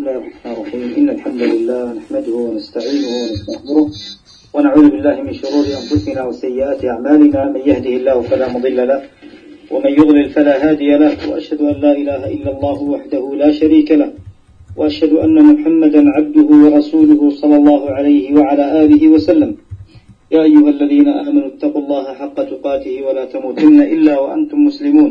بسم الله الرحمن الرحيم. إن الحمد لله نحمده ونستعينه ونستغفره ونعوذ بالله من شرور أنفسنا وسيئات أعمالنا. من يهده الله فلا مضل له ومن يضلل فلا هادي له وأشهد أن لا إله إلا الله وحده لا شريك له وأشهد أن محمدا عبده ورسوله صلى الله عليه وعلى آله وسلم. يا أيها الذين آمنوا اتقوا الله حق تقاته ولا تموتن إلا وأنتم مسلمون.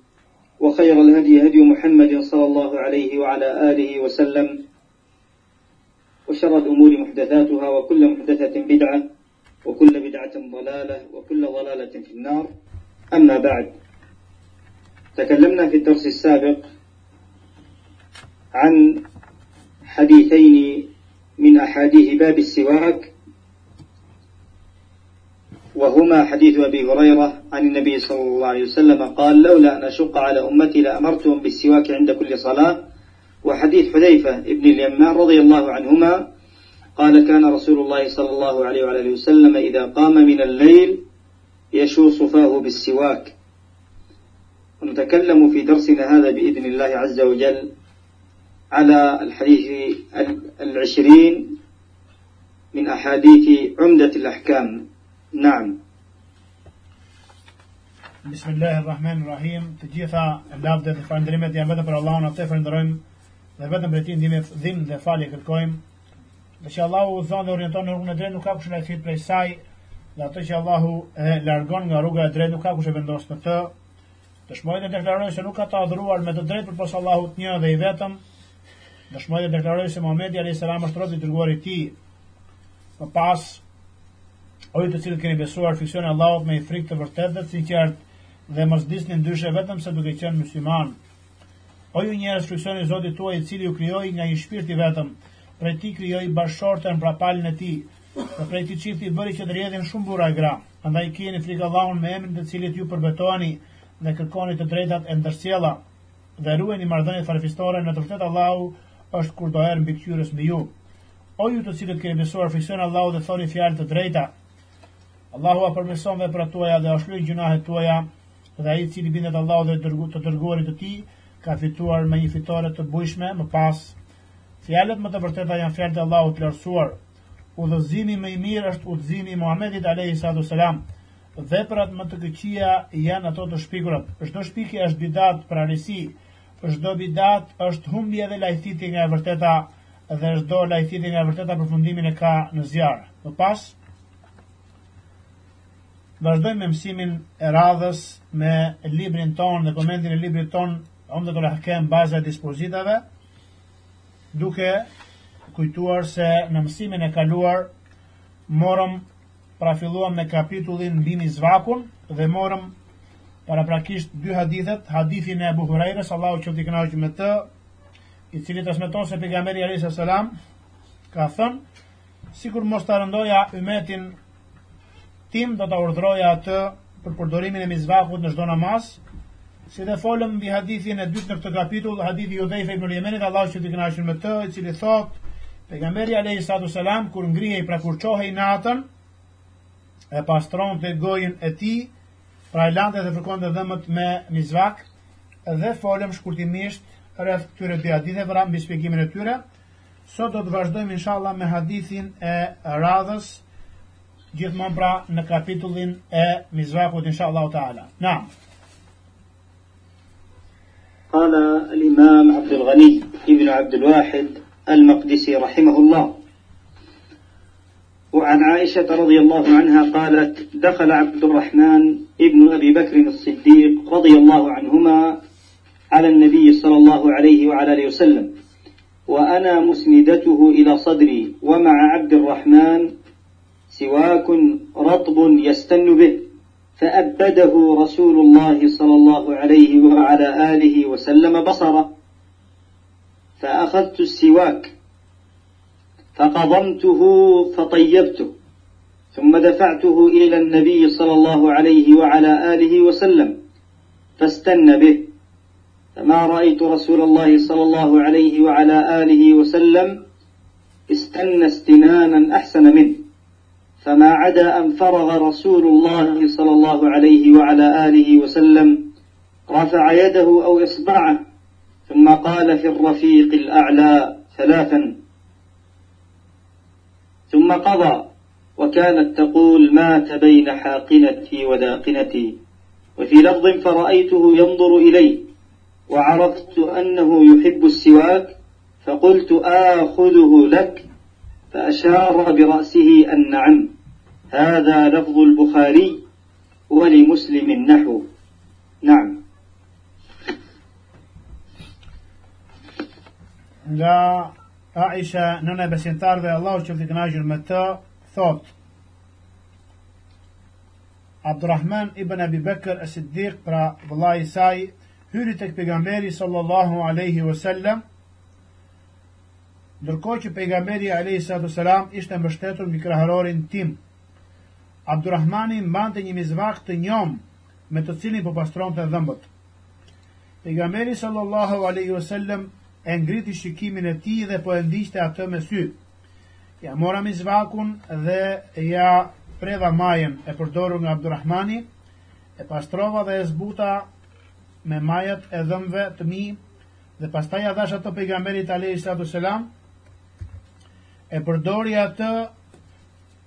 وخير الهدي هدي محمد صلى الله عليه وعلى آله وسلم وشر الأمور محدثاتها وكل محدثة بدعة وكل بدعة ضلالة وكل ضلالة في النار. أما بعد تكلمنا في الدرس السابق عن حديثين من أحاديث باب السواك وهما حديث أبي هريرة عن النبي صلى الله عليه وسلم قال لولا أن أشق على أمتي لأمرتهم بالسواك عند كل صلاة. وحديث حذيفة ابن اليمان رضي الله عنهما قال كان رسول الله صلى الله عليه وعلى وسلم إذا قام من الليل يشو صفاه بالسواك. ونتكلم في درسنا هذا بإذن الله عز وجل على الحديث العشرين من أحاديث عمدة الأحكام. Naam. Bismillahirrahmanirrahim. Të gjitha lavdet dhe falënderimet janë vetëm për Allahun, atë falenderojmë dhe vetëm për ti ndihmë, dhimbje dhe falje kërkojmë. Dhe që Allahu udhëzon dhe orienton në rrugën e drejtë, nuk ka kush na fit prej saj. Dhe atë që Allahu e largon nga rruga e drejtë, nuk ka kush e vendos në të. Dëshmojnë dhe deklarojnë se nuk ka të adhuruar me të drejtë përpos Allahut një dhe i vetëm. Dëshmojnë dhe deklarojnë se Muhamedi alayhis salam është robi i dërguar i tij. Pa pas Oj të cilët keni besuar fiksion Allahut me frikë të vërtetë të sinqert dhe mos disni ndryshe vetëm se duke qenë musliman. O ju njerëz fiksioni Zotit tuaj i cili ju krijoi nga një shpirt i vetëm, prej tij krijoi bashkëshortën pra palën e tij. Dhe prej tij çifti bëri që të rrjedhin shumë burra gra. Prandaj keni frikë Allahun me emrin të cilit ju përbetoheni dhe kërkoni të drejtat e ndërsjella dhe ruajeni marrëdhëniet farefistore në të vërtetë Allahu është kur mbi ktyrës mbi ju. O ju të cilët keni besuar fiksion Allahut dhe thoni fjalë të drejta, Allahu a përmeson veprat tuaja dhe është lëj gjunahet tuaja dhe ai i cili bindet Allahu dhe dërgu, të dërguarit të tij ka fituar me një fitore të bujshme më pas. Fjalët më të vërteta janë fjalët e Allahut të lartësuar. Udhëzimi më i mirë është udhëzimi i Muhamedit alayhi salatu selam. Veprat më të këqija janë ato të shpikurat. Çdo shpikje është bidat për arisi. Çdo bidat është humbje dhe lajthitje nga e vërteta dhe çdo lajthitje nga e vërteta përfundimin e ka në zjarr. Më pas, vazhdojmë me mësimin e radhës me librin ton dhe komentin e librit ton Omdet ul Ahkam baza e dispozitave duke kujtuar se në mësimin e kaluar morëm pra filluam me kapitullin mbi mizvakun dhe morëm para prakisht dy hadithet, hadithin e Abu Allahu që t'i kënaqë me të, i cili transmeton se pejgamberi alayhis salam ka thënë, sikur mos ta rëndoja ymetin tim do ta urdhroja atë për përdorimin e mizvakut në çdo namaz. Si dhe folëm mbi hadithin e dytë në këtë kapitull, hadithi i Udhayfa ibn Yemenit, Allahu që të kënaqur me të, i cili thotë Pejgamberi alayhi salatu selam kur ngrihej pra kur çohej natën e pastronte gojën e tij, pra e lante dhe fërkonte dhëmët me mizvak dhe folëm shkurtimisht rreth këtyre dy haditheve pra mbi shpjegimin e tyre. Sot do të vazhdojmë inshallah me hadithin e radhës gjithmonë pra në kapitullin e mizvakut inshallah taala. Naam. قال الإمام عبد الغني ابن عبد الواحد المقدسي رحمه الله وعن عائشة رضي الله عنها قالت دخل عبد الرحمن ابن أبي بكر الصديق رضي الله عنهما على النبي صلى الله عليه وعلى آله وسلم وأنا مسندته إلى صدري ومع عبد الرحمن سواك رطب يستن به. فأبده رسول الله صلى الله عليه وعلى آله وسلم بصره. فأخذت السواك فقضمته فطيبته ثم دفعته إلى النبي صلى الله عليه وعلى آله وسلم فاستن به. فما رأيت رسول الله صلى الله عليه وعلى آله وسلم استنى استنانا أحسن منه. فما عدا أن فرغ رسول الله صلى الله عليه وعلى آله وسلم رفع يده أو إصبعه ثم قال في الرفيق الأعلى ثلاثا. ثم قضى وكانت تقول مات بين حاقنتي وداقنتي وفي لفظ فرأيته ينظر إلي وعرفت أنه يحب السواك فقلت آخذه لك فأشار برأسه أن النعم. هذا لفظ البخاري ولمسلم نحو. نعم. عائشة nëna e besimtarëve Allahu qoftë i kënaqur me të thotë عبد الرحمن ابن أبي بكر الصديق vëllai i saj هريتك بيغامبري صلى الله عليه وسلم ndërkohë që pejgamberi alayhi salatu wasalam ishte mbështetur mbi krahërorin tim Abdurrahmani mbante një mizvak të njom me të cilin po pastronte dhëmbët Pejgamberi sallallahu alaihi wasallam e ngriti shikimin e tij dhe po e ndiqte atë me sy. Ja mora mi zvakun dhe ja preva majën e përdorur nga Abdurrahmani, e pastrova dhe e zbuta me majat e dhëmve të mi, dhe pastaj ja dhash ato pejgamberit Sallatu Selam, e përdori atë,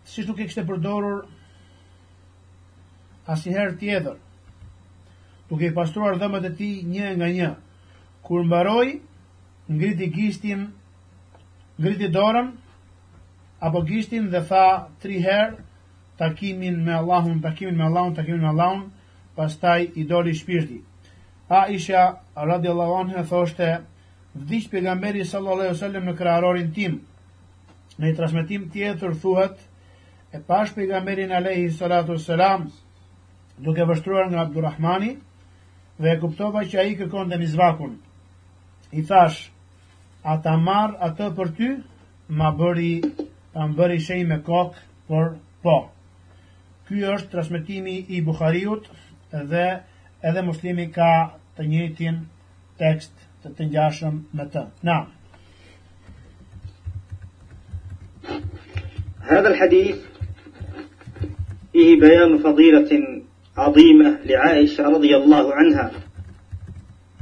si nuk e kështë përdorur asiher tjetër, duke i pastruar dhëmët e ti një nga një. Kur mbaroi, ngriti gishtin, ngriti dorën, apo gishtin dhe tha tri herë takimin me Allahun, takimin me Allahun, takimin me Allahun, pastaj i doli shpirti. Aisha radiallahu anha thoshte, vdiq pejgamberi sallallahu alaihi wasallam në kraharorin tim. Në një transmetim tjetër thuhet, e pash pejgamberin alaihi salatu wassalam duke vështruar nga Abdurrahmani dhe e kuptova që ai kërkonte mizvakun. I thash, a ta marr atë për ty, ma bëri, ta më bëri shej me kokë, por po. Ky është transmitimi i Bukhariut dhe edhe muslimi ka të njëjtin tekst të të njashëm me të. Na. هذا الحديث فيه بيان فضيلة عظيمة لعائشة رضي الله عنها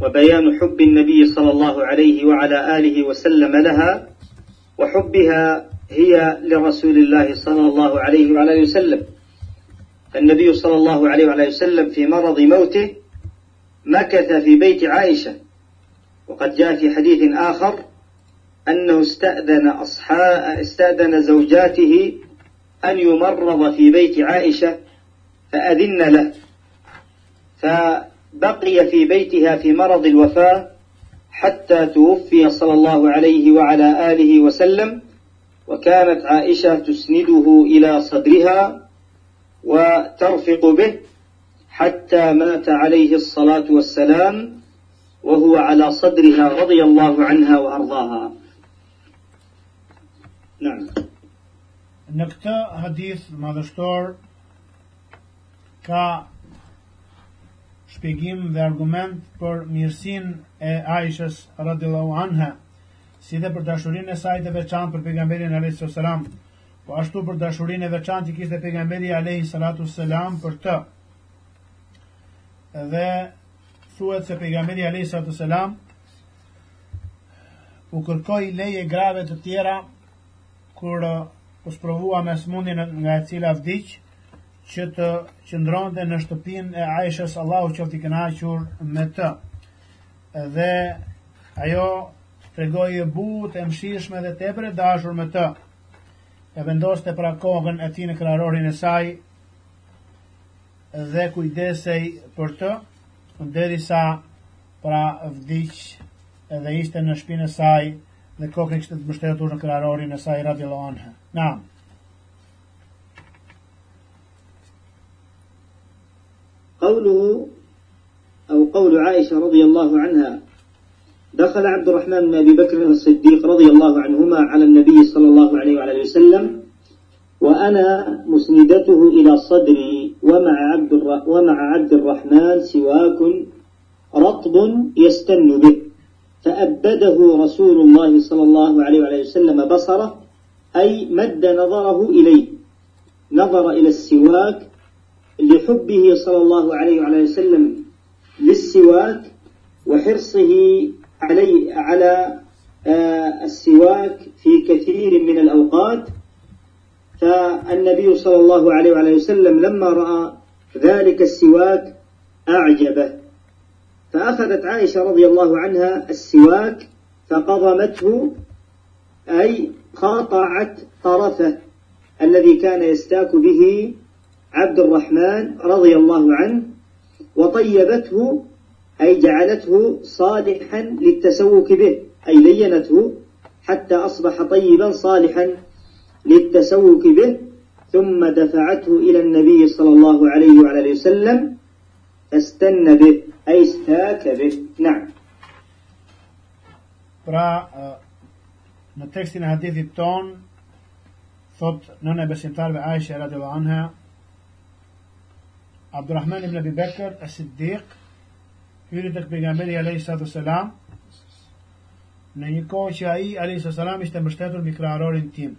وبيان حب النبي صلى الله عليه وعلى آله وسلم لها وحبها هي لرسول الله صلى الله عليه وعلى آله وسلم. النبي صلى الله عليه وعلى وسلم في مرض موته مكث في بيت عائشة وقد جاء في حديث آخر أنه استأذن أصحاء استأذن زوجاته أن يمرض في بيت عائشة فأذن له. بقي في بيتها في مرض الوفاة حتى توفي صلى الله عليه وعلى آله وسلم وكانت عائشة تسنده إلى صدرها وترفق به حتى مات عليه الصلاة والسلام وهو على صدرها رضي الله عنها وأرضاها. Në këtë hadith madhështor ka shpjegim dhe argument për mirësinë e Aishës radhiyallahu anha, si dhe për dashurinë e saj të veçantë për pejgamberin alayhis salam, po ashtu për dashurinë e veçantë që kishte pejgamberi alayhis salatu selam për të. Dhe thuhet se pejgamberi alayhis salatu selam u kërkoi leje grave të tjera kur u sprovua me smundjen nga e cila vdiq, që të qëndronte në shtëpinë e Aishës Allahu qoftë i kënaqur me të. Dhe ajo tregoi e butë, e mshirshme dhe tepër e dashur me të. E vendoste pra kokën e tij në kraharorin e saj dhe kujdesej për të, derisa pra vdiq edhe ishte në shpinën e saj dhe kokën kishte të mbështetur në kraharorin e saj radhiyallahu anha. Naam. قوله أو قول عائشة رضي الله عنها دخل عبد الرحمن بن أبي بكر الصديق رضي الله عنهما على النبي صلى الله عليه وعلى وسلم وأنا مسندته إلى صدري ومع عبد, ومع عبد الرحمن سواك رطب يستن به فأبده رسول الله صلى الله عليه وعلى وسلم بصره أي مد نظره إليه. نظر إلى السواك لحبه صلى الله عليه وعلى وسلم للسواك وحرصه علي على آه، السواك في كثير من الأوقات. فالنبي صلى الله عليه وعلى وسلم لما رأى ذلك السواك أعجبه. فأخذت عائشة رضي الله عنها السواك فقضمته أي قاطعت طرفه الذي كان يستاك به عبد الرحمن رضي الله عنه وطيبته أي جعلته صالحا للتسوك به أي لينته حتى أصبح طيبا صالحا للتسوك به ثم دفعته إلى النبي صلى الله عليه وعلى وسلم فاستن به. Pra, e istake bih, na. Pra, në tekstin e hadithit ton, thot nën e besimtarve Aisha radiallahu anha, Abdurrahman ibn Abi Bekr, as-Siddiq hyri të këpëgamberi a.s. në një kohë që ai a.s. ishte mbështetur mbi krarorin tim.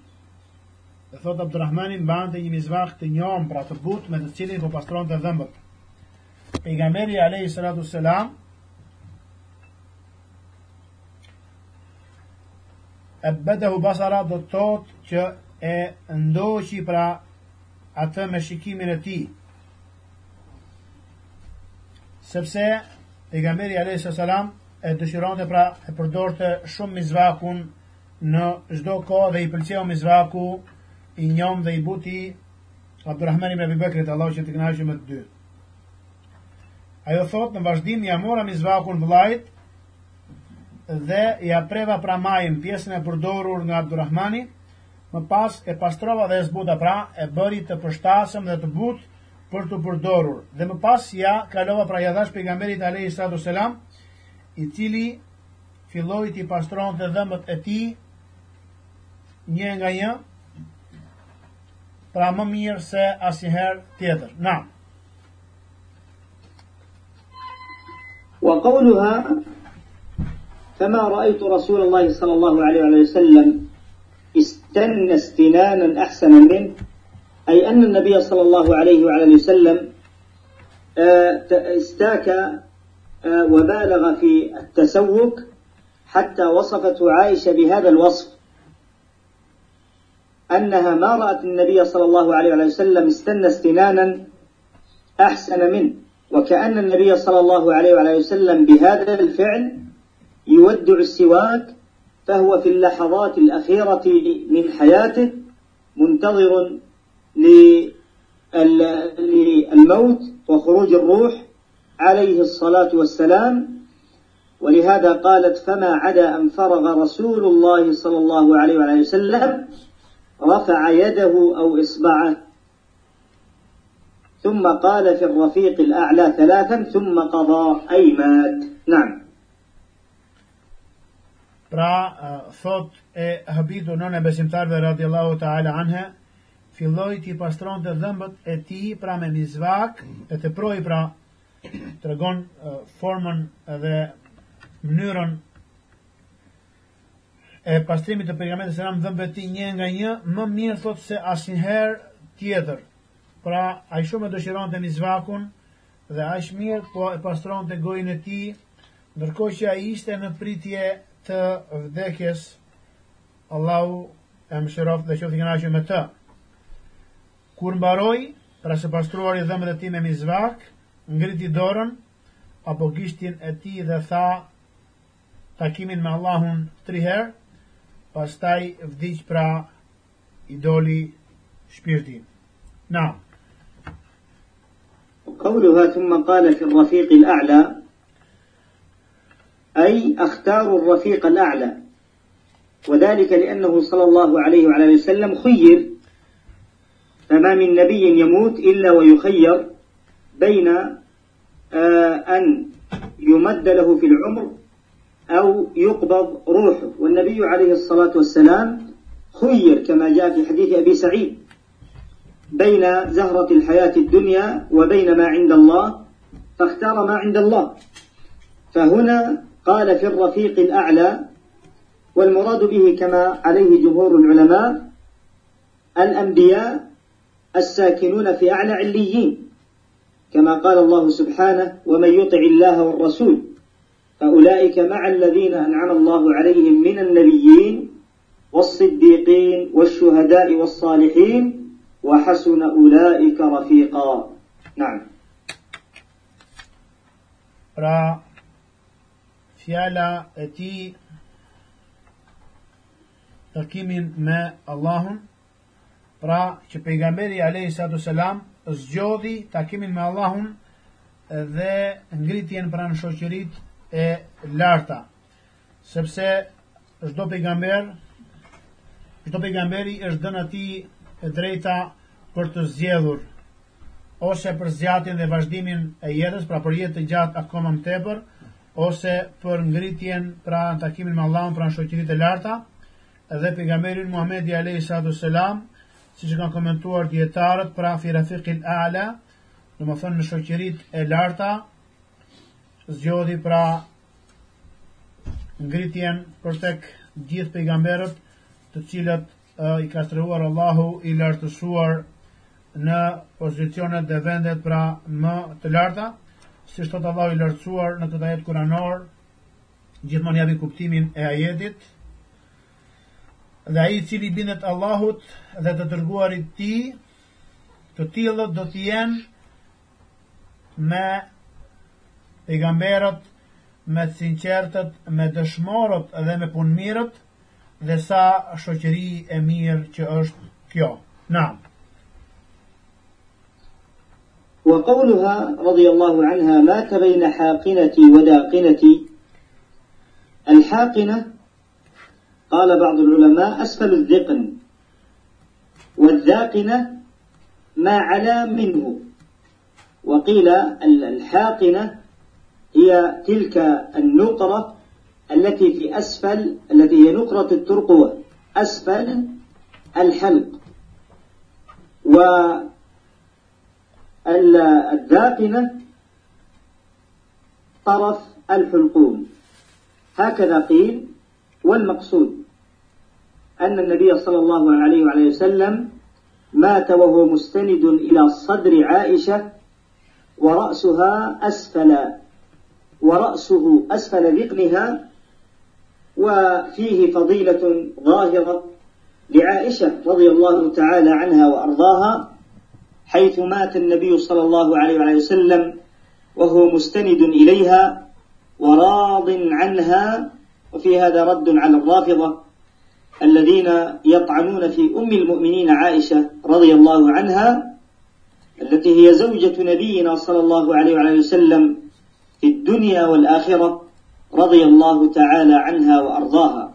Dhe thot Abdurrahmani mbante një mizvak të njom pra të but me të cilin po pastronte dhëmbët. Pejgamberi alayhi salatu wasalam Abadahu basara do të që e ndoqi pra atë me shikimin e tij. Sepse pejgamberi alayhis salam e dëshironte pra e përdorte shumë mizvakun në çdo kohë dhe i pëlqeu mizvaku i njom dhe i buti Abdurrahman ibn Abi Allahu që të kënaqë me të dy. Ajo thot në vazhdim ja mora mizvakun vllajt dhe ja preva pra majën pjesën e përdorur nga Abdurrahmani, më pas e pastrova dhe e zbuta pra e bëri të përshtasëm dhe të butë për të përdorur. Dhe më pas ja kalova pra ja pejgamberit alayhi salatu selam, i cili filloi të pastronte dhëmbët e tij një nga një, pra më mirë se asnjëherë tjetër. Na. وقولها فما رأيت رسول الله صلى الله عليه وسلم استن استنانا أحسن منه أي أن النبي صلى الله عليه وسلم آه، استاك آه، وبالغ في التسوك حتى وصفته عائشة بهذا الوصف. أنها ما رأت النبي صلى الله عليه وسلم استنى استنانا أحسن منه. وكأن النبي صلى الله عليه وسلم بهذا الفعل يودع السواك فهو في اللحظات الأخيرة من حياته منتظر للموت وخروج الروح عليه الصلاة والسلام. ولهذا قالت فما عدا أن فرغ رسول الله صلى الله عليه وآله وسلم رفع يده أو إصبعه. ثم قال في الرفيق الأعلى ثلاثا ثم قضى أي مات نعم Pra, thot e habitur nënë e besimtarve radiallahu ta'ala anha, filloi të pastronte dhëmbët e tij pra me mizvak, e të proi pra tregon uh, formën dhe mënyrën e pastrimit të pejgamberit selam dhëmbët e një nga një më mirë thot se asnjëherë tjetër. Pra ai shumë dëshironte mizvakun dhe aq mirë po e pastronte gojën e tij, ndërkohë që ai ishte në pritje të vdekjes. Allahu e mëshiroft dhe qoftë i kënaqur me të. Kur mbaroi, pra se i dhëmët e ti me mizvak, ngriti dorën, apo gishtin e ti dhe tha takimin me Allahun tri herë, pastaj vdiq pra i doli shpirti. Na. قولها ثم قال في الرفيق الأعلى أي أختار الرفيق الأعلى. وذلك لأنه صلى الله عليه وعلى وسلم خير. فما من نبي يموت إلا ويخير بين آه، أن يمد له في العمر أو يقبض روحه. والنبي عليه الصلاة والسلام خير كما جاء في حديث أبي سعيد. بين زهرة الحياة الدنيا وبين ما عند الله فاختار ما عند الله. فهنا قال في الرفيق الأعلى والمراد به كما عليه جمهور العلماء الأنبياء الساكنون في أعلى عليين كما قال الله سبحانه ومن يطع الله والرسول فأولئك مع الذين أنعم الله عليهم من النبيين والصديقين والشهداء والصالحين وحسن أولئك رفيقا نعم Pra fjala e ti takimin me Allahun, pra që pejgamberi a.s. zgjodhi takimin me Allahun dhe ngritjen pranë shoqërit e larta. Sepse çdo pejgamber, çdo pejgamberi është dhënë atij e drejta për të zgjedhur. Ose për zgjatjen dhe vazhdimin e jetës, pra për jetë të gjatë akoma më tepër, ose për ngritjen pra në takimin me Allahun pra në shoqëritë e larta, dhe pejgamberi Muhamedi alayhi salatu selam, siç e kanë komentuar dietarët pra fi rafiqil a'la, do të thonë në shoqëritë e larta, zgjodhi pra ngritjen për tek gjithë pejgamberët, të cilët i ka strehuar Allahu i lartësuar në pozicionet dhe vendet pra më të larta, si shtot Allah i lartësuar në këtë ajet kuranor, gjithmonë javi kuptimin e ajetit, dhe aji cili bindet Allahut dhe të tërguarit ti, të tillët do të jenë me pejgamberët, me sinqertët, me dëshmorët dhe me punëmirët, dhe sa shoqëri e mirë që është kjo. Naam. وقولها رضي الله عنها مات بين حاقنتي وداقنتي الحاقنة قال بعض العلماء أسفل الذقن والذاقنة ما علا منه وقيل الحاقنة هي تلك النقرة التي في أسفل التي هي نقرة الترقوة أسفل الحلق. و الداقنة طرف الحلقوم. هكذا قيل والمقصود أن النبي صلى الله عليه وعليه وسلم مات وهو مستند إلى صدر عائشة ورأسها أسفل ورأسه أسفل ذقنها وفيه فضيلة ظاهرة لعائشة رضي الله تعالى عنها وأرضاها حيث مات النبي صلى الله عليه وعليه وسلم وهو مستند إليها وراض عنها وفي هذا رد على الرافضة الذين يطعنون في أم المؤمنين عائشة رضي الله عنها التي هي زوجة نبينا صلى الله عليه وعليه وسلم في الدنيا والآخرة. رضي الله تعالى عنها وأرضاها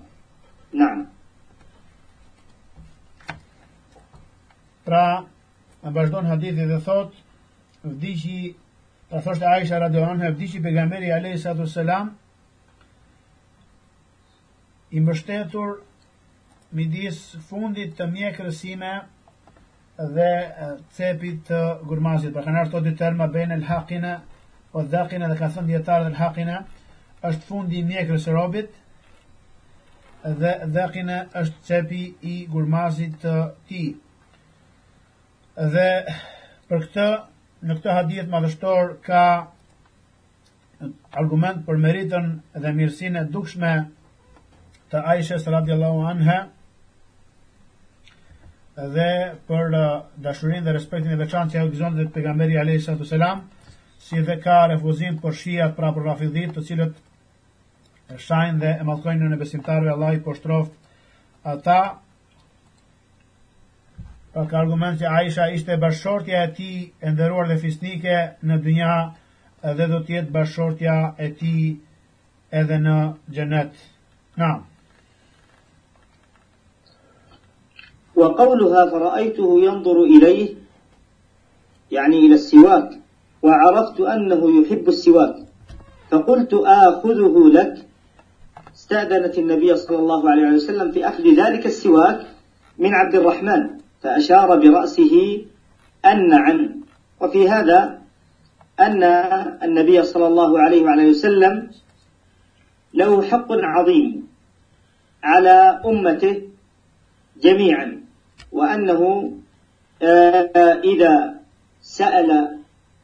نعم Në vazhdon hadithi dhe thot, vdiqi, ta thoshte Aisha radhiyallahu anha, vdiqi pejgamberi alayhi salatu sallam i mbështetur midis fundit të mjekrësime dhe cepit të gurmazit. Pra kanë arto dy terma bejnë el haqina o dhaqina dhe ka thënë djetarë dhe el haqina është fundi i mjekrës e robit dhe dhaqina është cepi i gurmazit të ti. Dhe për këtë në këtë hadith madhështor ka argument për meritën dhe mirësinë e dukshme të Aishës radiallahu anha dhe për dashurinë dhe respektin e veçantë që ajo gëzon dhe pejgamberi alayhi salatu selam si dhe ka refuzim për shijat pra për rafidhit të cilët shajnë dhe e mallkojnë në besimtarëve Allah i poshtroft ata Pa ka argument që Aisha ishte bashortja e ti e ndëruar dhe fisnike në dënja edhe do tjetë bashortja e ti edhe në gjenet. Na. وقولها فرأيته ينظر إليه يعني إلى السواك وعرفت أنه يحب السواك فقلت آخذه لك استأذنت النبي صلى الله عليه وسلم في أخذ ذلك السواك من عبد الرحمن فأشار برأسه أن نعم وفي هذا أن النبي صلى الله عليه وعلى وسلم له حق عظيم على أمته جميعا وأنه آه، إذا سأل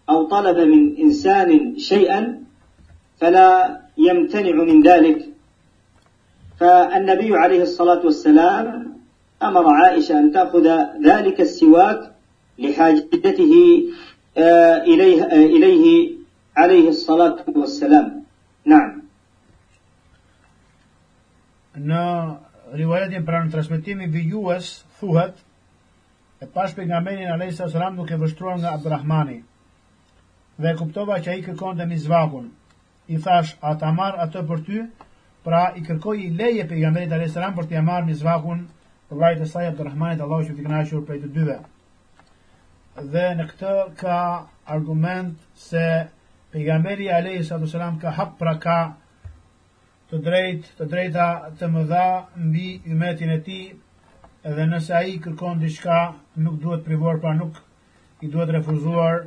أو طلب من إنسان شيئا فلا يمتنع من ذلك. فالنبي عليه الصلاة والسلام أمر عائشة أن تأخذ ذلك السواك لحاجته آه، إليه, آه، إليه عليه الصلاة والسلام نعم Në rivajetin pra në transmitimi vijues thuhet e pash pejgamberin alayhis salam duke vështruar nga Abdurrahmani dhe kuptova që ai kërkonte mizvakun. I thash, "A ta marr atë për ty?" Pra i kërkoi leje pejgamberit alayhis salam për të marrë mizvakun vllajt e saj Abdurrahmanit, Allahu që t'i kënaqur prej të dyve. Dhe në këtë ka argument se pejgamberi alayhis salam ka hak pra ka të drejt, të drejta të mëdha mbi ymetin e tij, edhe nëse ai kërkon diçka, nuk duhet privuar, pra nuk i duhet refuzuar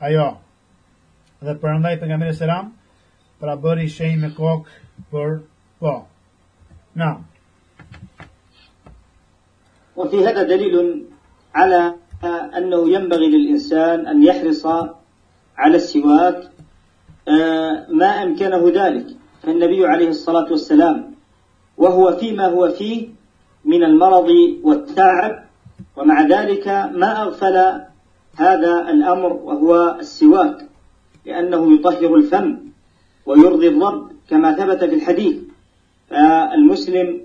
ajo. Dhe përndaj pejgamberi selam pra bëri shenjë me kokë për Na. وفي هذا دليل على أنه ينبغي للإنسان أن يحرص على السواك ما أمكنه ذلك. فالنبي عليه الصلاة والسلام وهو فيما هو فيه من المرض والتعب ومع ذلك ما أغفل هذا الأمر وهو السواك لأنه يطهر الفم ويرضي الرب كما ثبت في الحديث. فالمسلم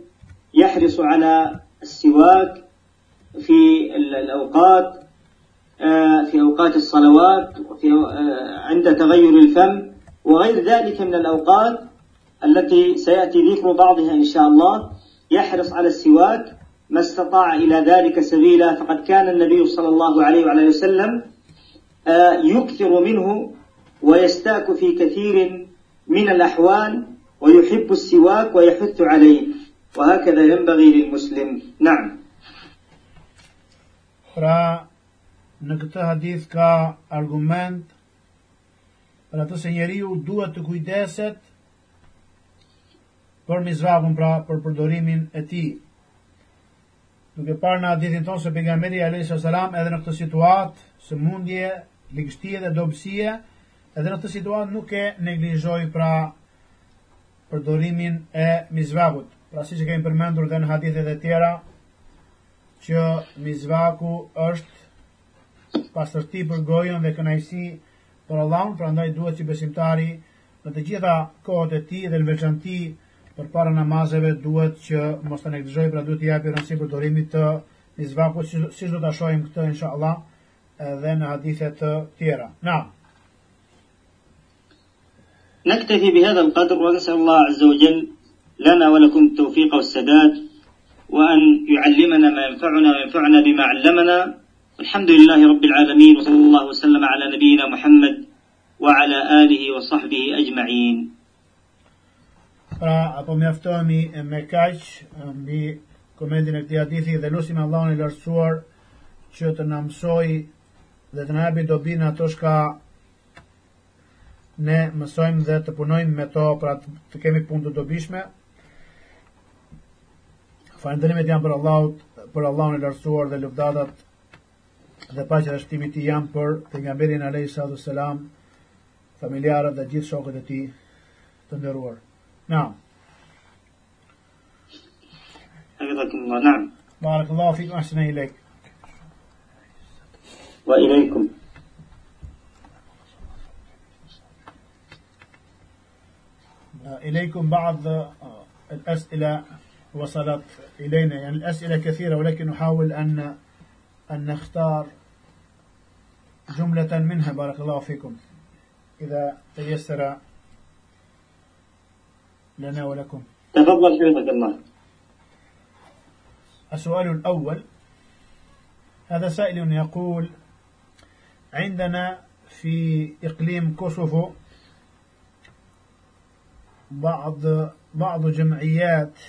يحرص على السواك في الأوقات آه، في أوقات الصلوات وفي آه، عند تغير الفم وغير ذلك من الأوقات التي سيأتي ذكر بعضها إن شاء الله يحرص على السواك ما استطاع إلى ذلك سبيلا فقد كان النبي صلى الله عليه وعلى وسلم آه، يكثر منه ويستاك في كثير من الأحوال ويحب السواك ويحث عليه وهكذا ينبغي للمسلم نعم Pra, në këtë hadith ka argument për atë se njeriu duhet të kujdeset për mizvakun pra për përdorimin e tij. Duke parë në hadithin tonë se pejgamberi alayhis salam edhe në këtë situatë së mundje, ligështie dhe dobësie, edhe në këtë situatë nuk e neglizhoi pra përdorimin e mizvakut. Pra siç e kemi përmendur edhe në hadithet e tjera që mizvaku është pastërti për gojën dhe kënaqësi për Allahun, prandaj duhet që besimtari në të gjitha kohët e tij dhe në veçantë për para namazeve duhet që mos të neglijoj, pra duhet të japi rëndësi për dorimit të mizvakut, si, si do të shohim këtë, insha Allah, edhe në hadithet të tjera. Na. نكتفي بهذا القدر ونسأل الله عز وجل لنا ولكم التوفيق والسداد وأن يعلمنا ما ينفعنا وينفعنا بما علمنا. والحمد لله رب العالمين وصلى الله وسلم على نبينا محمد وعلى آله وصحبه أجمعين. Pra, apo mjaftohemi me kaq mbi komentin e këtij hadithi dhe lutim Allahun e lartësuar që të na mësoj dhe të na japë dobi në ato shka ne mësojmë dhe të punojmë me to, pra të, kemi punë të dobishme. Falënderimet janë për Allahut, për Allahun e lartësuar dhe luftatat dhe paqja dhe shpëtimi i tij janë për pejgamberin alayhis salam, familjarët dhe gjithë shokët e tij të nderuar. Naam. Hafizakum wa na'am. Barakallahu fikum ahsana ilayk. Wa ilaykum. إليكم بعض الأسئلة وصلت إلينا. يعني الأسئلة كثيرة ولكن نحاول أن أن نختار جملة منها. بارك الله فيكم. إذا تيسر لنا ولكم. تفضل حفظك الله السؤال الأول هذا سائل يقول عندنا في إقليم كوسوفو بعض بعض جمعيات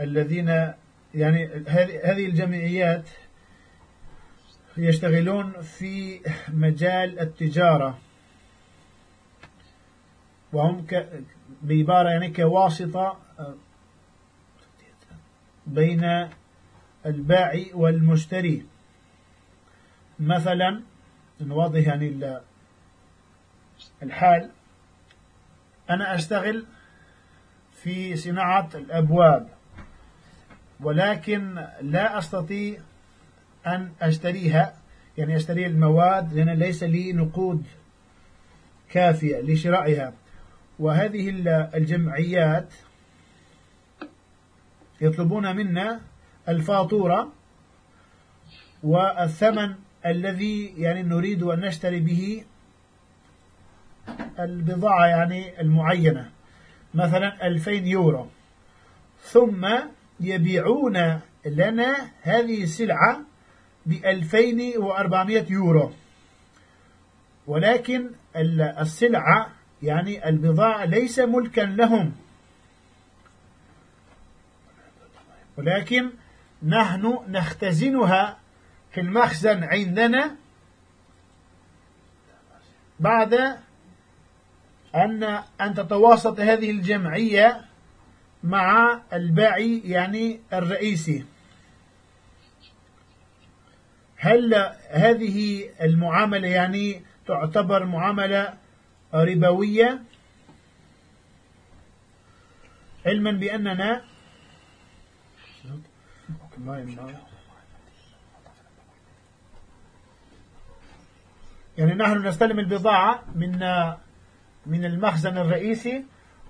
الذين يعني هذه الجمعيات يشتغلون في مجال التجارة. وهم بعبارة يعني كواسطة بين البائع والمشتري. مثلا نوضح يعني الحال أنا أشتغل في صناعة الأبواب ولكن لا أستطيع أن أشتريها يعني أشتري المواد لأن ليس لي نقود كافية لشرائها. وهذه الجمعيات يطلبون منا الفاتورة والثمن الذي يعني نريد أن نشتري به البضاعة يعني المعينة. مثلا 2000 يورو. ثم يبيعون لنا هذه السلعة ب 2400 يورو. ولكن السلعة يعني البضاعة ليس ملكا لهم. ولكن نحن نختزنها في المخزن عندنا بعد أن أن تتواسط هذه الجمعية مع الباعي يعني الرئيسي. هل هذه المعاملة يعني تعتبر معاملة ربوية؟ علما بأننا يعني نحن نستلم البضاعة من من المخزن الرئيسي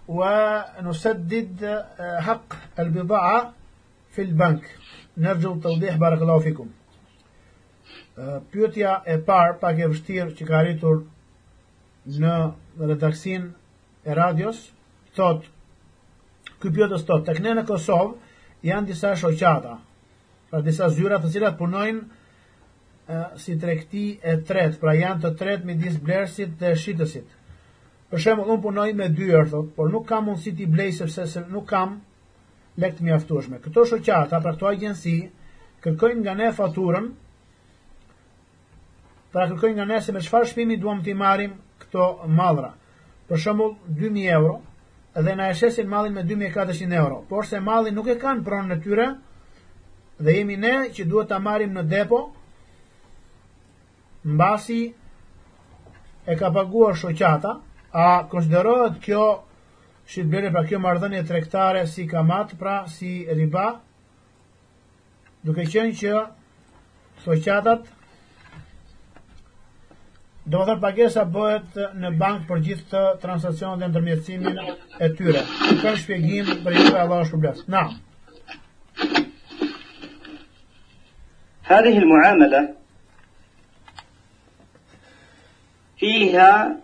ونسدد آه، حق البضاعة في البنك نرجو التوضيح بارك الله فيكم Pyetja e parë, pak e vështirë që ka arritur në redaksin e radios, thot, ky pyetës thot, tek ne në Kosovë janë disa shoqata, pra disa zyra të cilat punojnë uh, si tregti e tretë, pra janë të tretë midis blerësit dhe shitësit. Për shembull, un punoj me dyer, thot, por nuk kam mundësi ti blej sepse se nuk kam lekë të mjaftueshme. Këto shoqata, pra këto agjenci, kërkojnë nga ne faturën pra kërkojnë nga ne se me çfarë shpimi duam të marrim këto mallra. Për shembull 2000 euro dhe na e shesin mallin me 2400 euro, por se mallin nuk e kanë pronën e tyre dhe jemi ne që duhet ta marrim në depo mbasi e ka paguar shoqata, a konsiderohet kjo shitblerje pra kjo marrëdhënie tregtare si kamat, pra si riba, duke qenë që shoqatat Do të thotë pagesa bëhet në bank për gjithë të transakcionet dhe ndërmjetësimin e tyre. Ka shpjegim për ju Allah është shpërblet. Na. هذه المعاملة فيها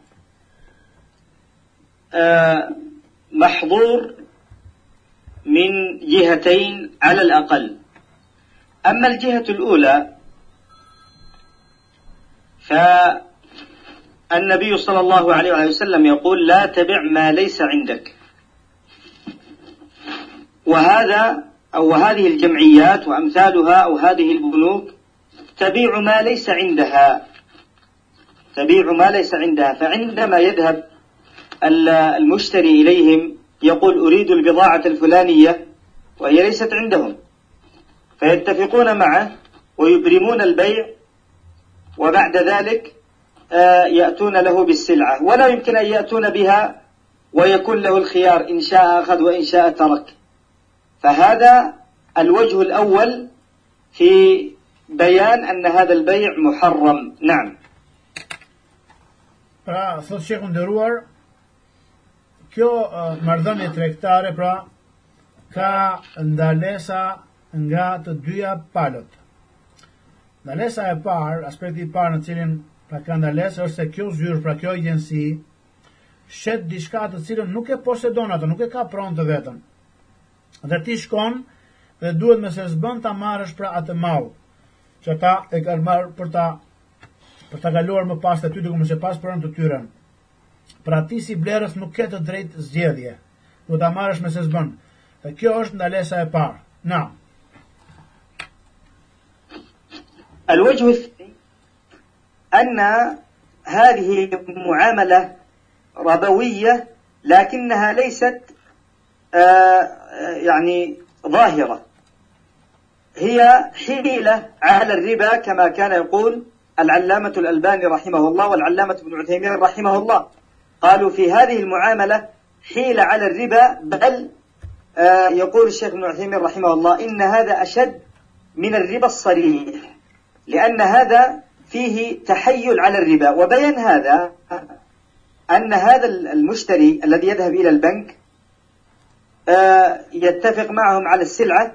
محظور من جهتين على الأقل. أما الجهة الأولى ف النبي صلى الله عليه وسلم يقول لا تبع ما ليس عندك. وهذا أو هذه الجمعيات وأمثالها أو هذه البنوك تبيع ما ليس عندها. تبيع ما ليس عندها. فعندما يذهب المشتري إليهم يقول أريد البضاعة الفلانية وهي ليست عندهم. فيتفقون معه ويبرمون البيع وبعد ذلك آه، يأتون له بالسلعة. ولا يمكن أن يأتون بها ويكون له الخيار إن شاء أخذ وإن شاء ترك. فهذا الوجه الأول في بيان أن هذا البيع محرم. نعم. Pra, thot shekhu ndëruar, kjo mardhënje trektare, pra, ka ndalesa nga të dyja palët. Ndalesa e parë, aspekti i parë në cilin pra ka ndalesë është se kjo zyrë, pra kjo agjensi, shet diçka të cilën nuk e posedon atë, nuk e ka pronë të vetën. Dhe ti shkon dhe duhet me se zbën ta marrësh pra atë mall, që ta e kanë marrë për ta për ta kaluar më pas të ty duke se pas pronë të tyren. Pra ti si blerës nuk ke të drejtë zgjedhje. Do ta marrësh me se s'bën. Dhe kjo është ndalesa e parë. Na. الوجه الثاني أن هذه معاملة ربوية لكنها ليست يعني ظاهرة هي حيلة على الربا كما كان يقول العلامة الألباني رحمه الله والعلامة ابن عثيمين رحمه الله قالوا في هذه المعاملة حيلة على الربا بل آه، يقول الشيخ ابن عثيمين رحمه الله إن هذا أشد من الربا الصريح لأن هذا فيه تحيل على الربا. وبين هذا أن هذا المشتري الذي يذهب إلى البنك آه، يتفق معهم على السلعة.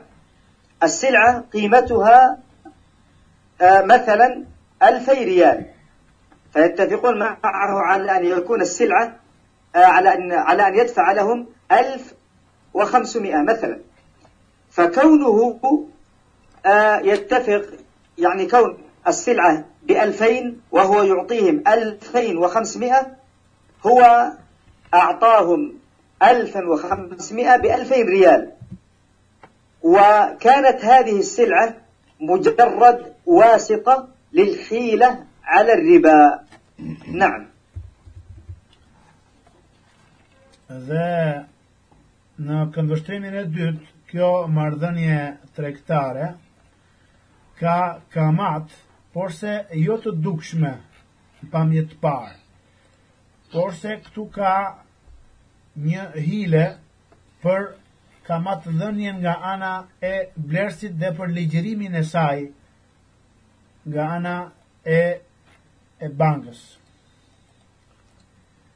السلعة قيمتها آه، مثلا ألفي ريال. فيتفقون معه على أن يكون السلعة آه، على أن على أن يدفع لهم ألف وخمسمائة مثلا. فكونه يتفق يعني كون السلعة بألفين وهو يعطيهم ألفين وخمسمائة هو أعطاهم ألفا وخمسمائة بألفين ريال. وكانت هذه السلعة مجرد واسطة للحيلة على الربا نعم dhe në këndvështrimin e dytë, kjo marrëdhënie tregtare ka kamat, porse jo të dukshme në pamje të parë. Porse këtu ka një hile për kamat dhënjen nga ana e blersit dhe për ligjërimin e saj nga ana e e bankës.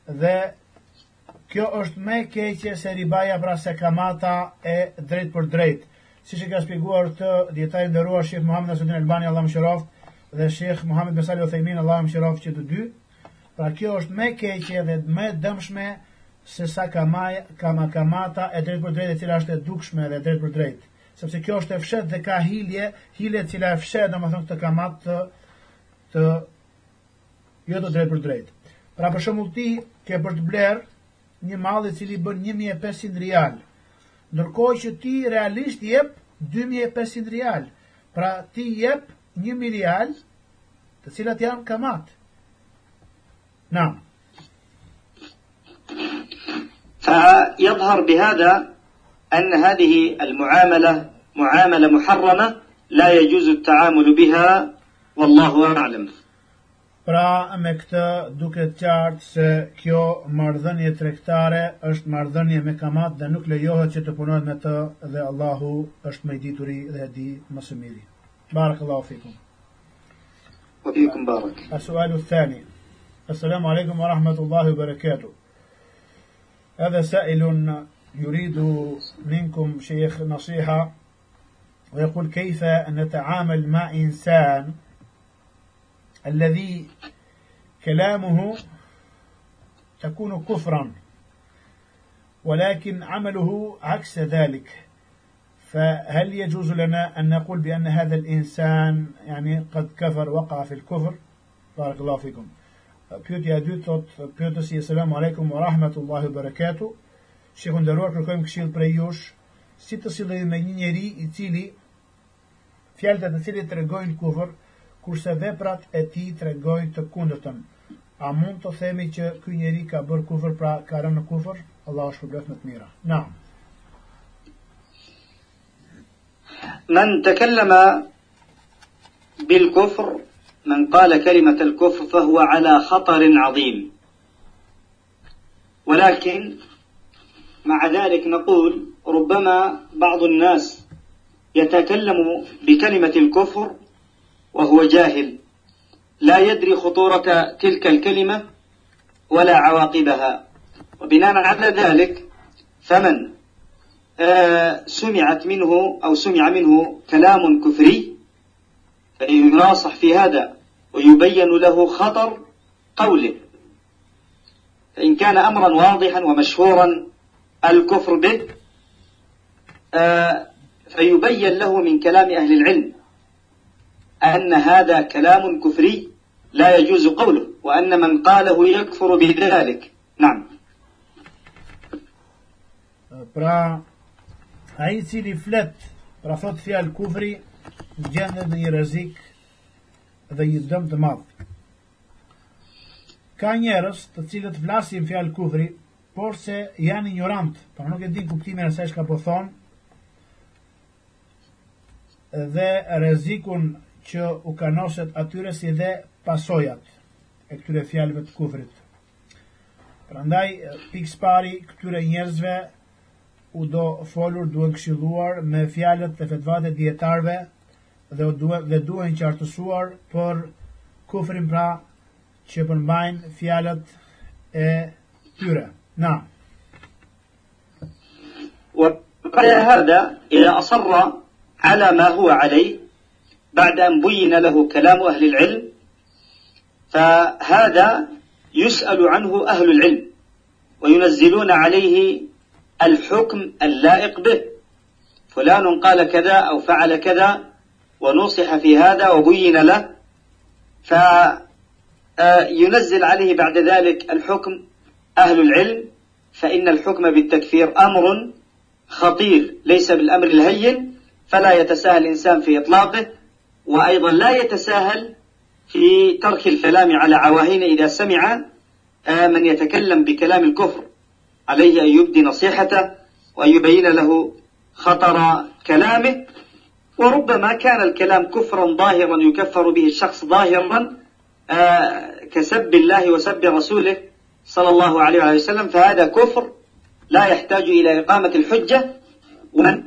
Dhe kjo është me keqe se ribaja pra se kamata e drejt për drejt. Si që ka spjeguar të djetajnë dërruar Shekh Muhammed Asudin Albani, Allah më shiroft, dhe Shekh Muhammed Besali Othejmin, Allah më shiroft që të dy, pra kjo është me keqe dhe me dëmshme se sa kamaj, kama kamata e drejt për drejt e cila është e dukshme dhe drejt për drejt. Sepse kjo është e fshet dhe ka hilje, hilje cila e fshet, dhe më thënë këtë kamat të, të jo të drejt për drejt. Pra për shumë ti, ke për të bler një malë cili bën 1500 rial. Ndërkoj që ti realisht jep 2500 rial. Pra ti jep 1 rial të cilat janë kamat. Na. فيظهر بهذا أن هذه المعاملة معاملة محرمة لا يجوز التعامل بها والله أعلم Pra me këtë duke të qartë se kjo mardhënje trektare është mardhënje me kamat dhe nuk lejohet që të punohet me të dhe Allahu është me dituri dhe di më së miri. Barak Allahu fikum. Wa fikum barak. Asualu thani. Assalamu alaikum wa rahmatullahi wa barakatuh. هذا سائل يريد منكم شيخ نصيحة ويقول كيف نتعامل مع إنسان الذي كلامه تكون كفرا ولكن عمله عكس ذلك. فهل يجوز لنا أن نقول بأن هذا الإنسان يعني قد كفر وقع في الكفر؟ بارك الله فيكم. بيوتي أدوتوت بيوتسي السلام عليكم ورحمة الله وبركاته. شيخ دروح ركوم كشيل بريوش. سيتسي لي نيري إتيلي فيالتا تسيلي ترغوين كفر كفر. Kurse veprat e tij tregojnë të kundërtën. A mund të themi që ky njeri ka bërë kufër pra ka rënë në kufër? Allahu shpërblet më të mira. Naam. من تكلم بالكفر من قال كلمة الكفر فهو على خطر عظيم ولكن مع ذلك نقول ربما بعض الناس يتكلم بكلمة الكفر وهو جاهل. لا يدري خطورة تلك الكلمة ولا عواقبها. وبناء على ذلك فمن آه، سمعت منه أو سمع منه كلام كفري فيناصح في هذا ويبين له خطر قوله. فإن كان أمرا واضحا ومشهورا الكفر به آه، فيبين له من كلام أهل العلم. أن هذا كلام كفري لا يجوز قوله وأن من قاله يكفر بذلك نعم pra ai i cili flet pra thot fjalë kufri gjendet në një rrezik dhe një dëm të madh. Ka njerëz të cilët flasin fjalë kufri, por se janë ignorant, por nuk e din kuptimin e saj çka po thon. Dhe rrezikun që u kanoset atyre si dhe pasojat e këtyre fjalëve të kufrit. Prandaj pikë pari këtyre njerëzve u do folur duhet këshilluar me fjalët e fetvat e dietarëve dhe duhet dhe duhen qartësuar për kufrin pra që përmbajnë fjalët e tyre. Na. وقال هذا إذا أصر على ما هو عليه بعد أن بين له كلام أهل العلم فهذا يسأل عنه أهل العلم وينزلون عليه الحكم اللائق به. فلان قال كذا أو فعل كذا ونصح في هذا وبين له فينزل عليه بعد ذلك الحكم أهل العلم فإن الحكم بالتكفير أمر خطير ليس بالأمر الهين فلا يتساهل الإنسان في إطلاقه. وأيضا لا يتساهل في ترك الكلام على عواهين إذا سمع من يتكلم بكلام الكفر. عليه أن يبدي نصيحته وأن يبين له خطر كلامه. وربما كان الكلام كفرا ظاهرا يكفر به الشخص ظاهرا كسب الله وسب رسوله صلى الله عليه وسلم. فهذا كفر لا يحتاج إلى إقامة الحجة. ومن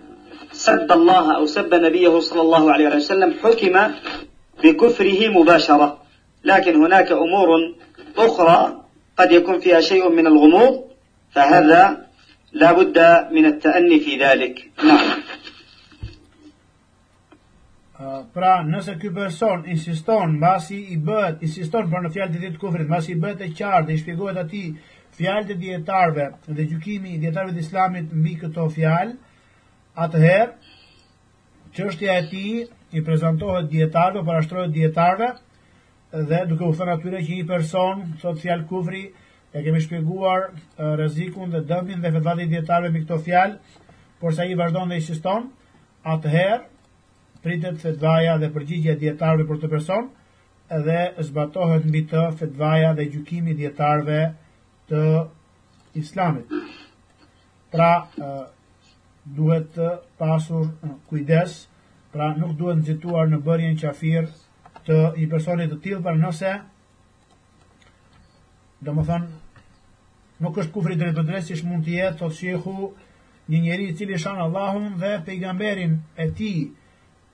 سب الله أو سب نبيه صلى الله عليه وسلم حكم بكفره مباشرة لكن هناك أمور أخرى قد يكون فيها شيء من الغموض فهذا لا بد من التأني في ذلك نعم pra nëse ky person insiston mbasi i bëhet insiston për në fjalët e ditë kufrit mbasi i bëhet e qartë dhe i shpjegohet atij fjalët e dietarëve dhe gjykimi i dietarëve të Islamit mbi këto fjalë atëherë çështja e tij i prezantohet dietarëve parashtrohet dietarëve dhe duke u thënë atyre që një person thot fjalë kufri e kemi shpjeguar rrezikun dhe dëmin dhe fatvat e dietarëve me këto fjalë, por sa i vazhdon dhe insiston, atëherë pritet fetvaja dhe përgjigjja dietarëve për të person dhe zbatohet mbi të fetvaja dhe gjykimi dietarëve të Islamit. Pra duhet të pasur kujdes, pra nuk duhet nxituar në bërjen qafir të një personi të tillë, për nëse do më thonë nuk është kufri drejt për drejt, si mund të jetë, të shehu një njeri i cili shanë Allahun dhe pejgamberin e ti.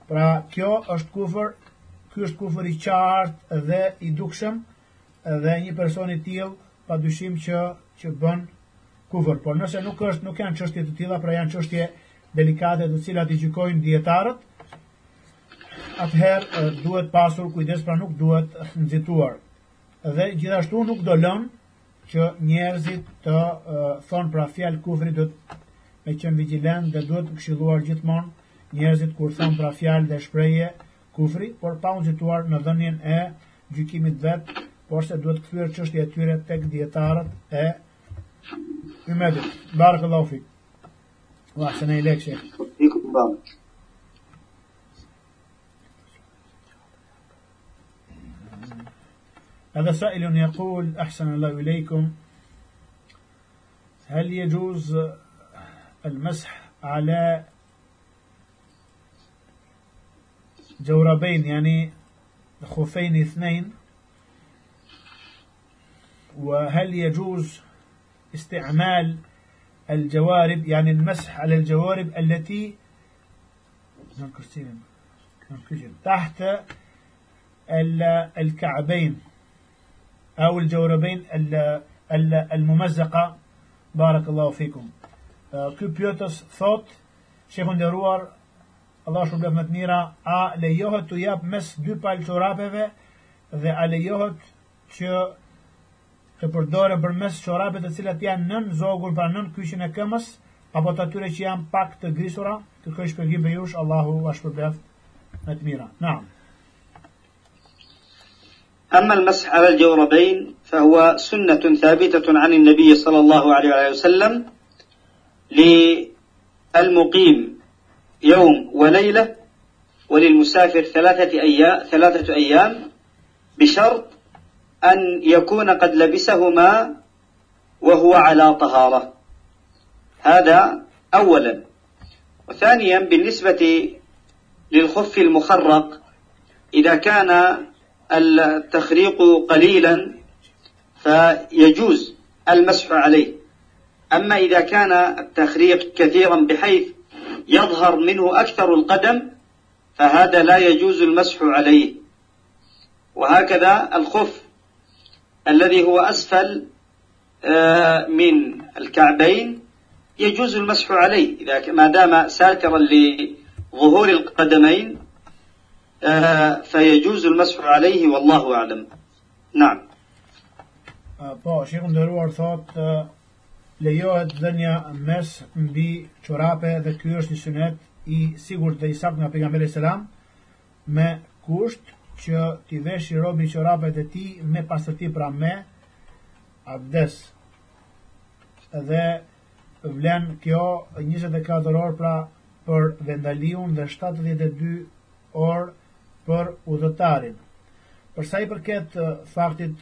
Pra, kjo është kufër, kjo është kufër i qartë dhe i dukshëm, dhe një person i tillë pa dyshim që, që bën kufër. Por nëse nuk është, nuk janë çështje të tilla, pra janë çështje delikate të cilat i gjykojnë dietarët, atëherë duhet pasur kujdes, pra nuk duhet nxituar. Dhe gjithashtu nuk do lënë që njerëzit të uh, thonë pra fjalë kufrit do me qenë vigjilent dhe duhet të këshilluar gjithmonë njerëzit kur thonë pra fjalë dhe shprehje kufri, por pa u nxituar në dhënien e gjykimit vet, por se duhet kthyer çështja e tyre tek dietarët e Ymedit. Barakallahu fik. Wa sana ilek sheikh. Fikum barak. هذا سائل يقول أحسن الله إليكم هل يجوز المسح على جوربين يعني خفين اثنين وهل يجوز استعمال الجوارب يعني المسح على الجوارب التي تحت الكعبين أو الجوربين الممزقة. بارك الله فيكم. كوبيوتس ثوت شيخون دروار الله شو شبه متنيرا أليهت تياب مس دو بالتورابه ذي أليهت të përdoren përmes çorapeve të cilat janë nën zogun pra nën kyçin e këmbës apo të atyre që janë pak të grisura kërkoj shpjegim për jush Allahu a shpërblet më të mira naam أما المسح على الجوربين فهو سنة ثابتة عن النبي صلى الله عليه وسلم للمقيم يوم وليلة وللمسافر ثلاثة أيام ثلاثة أيام بشرط أن يكون قد لبسهما وهو على طهارة. هذا أولا. وثانيا بالنسبة للخف المخرق إذا كان التخريق قليلا فيجوز المسح عليه. أما إذا كان التخريق كثيرا بحيث يظهر منه أكثر القدم فهذا لا يجوز المسح عليه. وهكذا الخف. الذي هو أسفل آه، من الكعبين يجوز المسح عليه إذا ما دام ساترا لظهور القدمين آه، فيجوز المسح عليه والله أعلم نعم Po, shikë ndëruar thot, lejohet dhe një mes mbi çorape dhe ky është një sunet i sigurt dhe i sakt nga pejgamberi selam me kusht që ti vesh i robi çorapet e ti me pastërti pra me abdes. Dhe vlen kjo 24 orë pra për vendaliun dhe 72 orë për udhëtarin. Për sa i përket faktit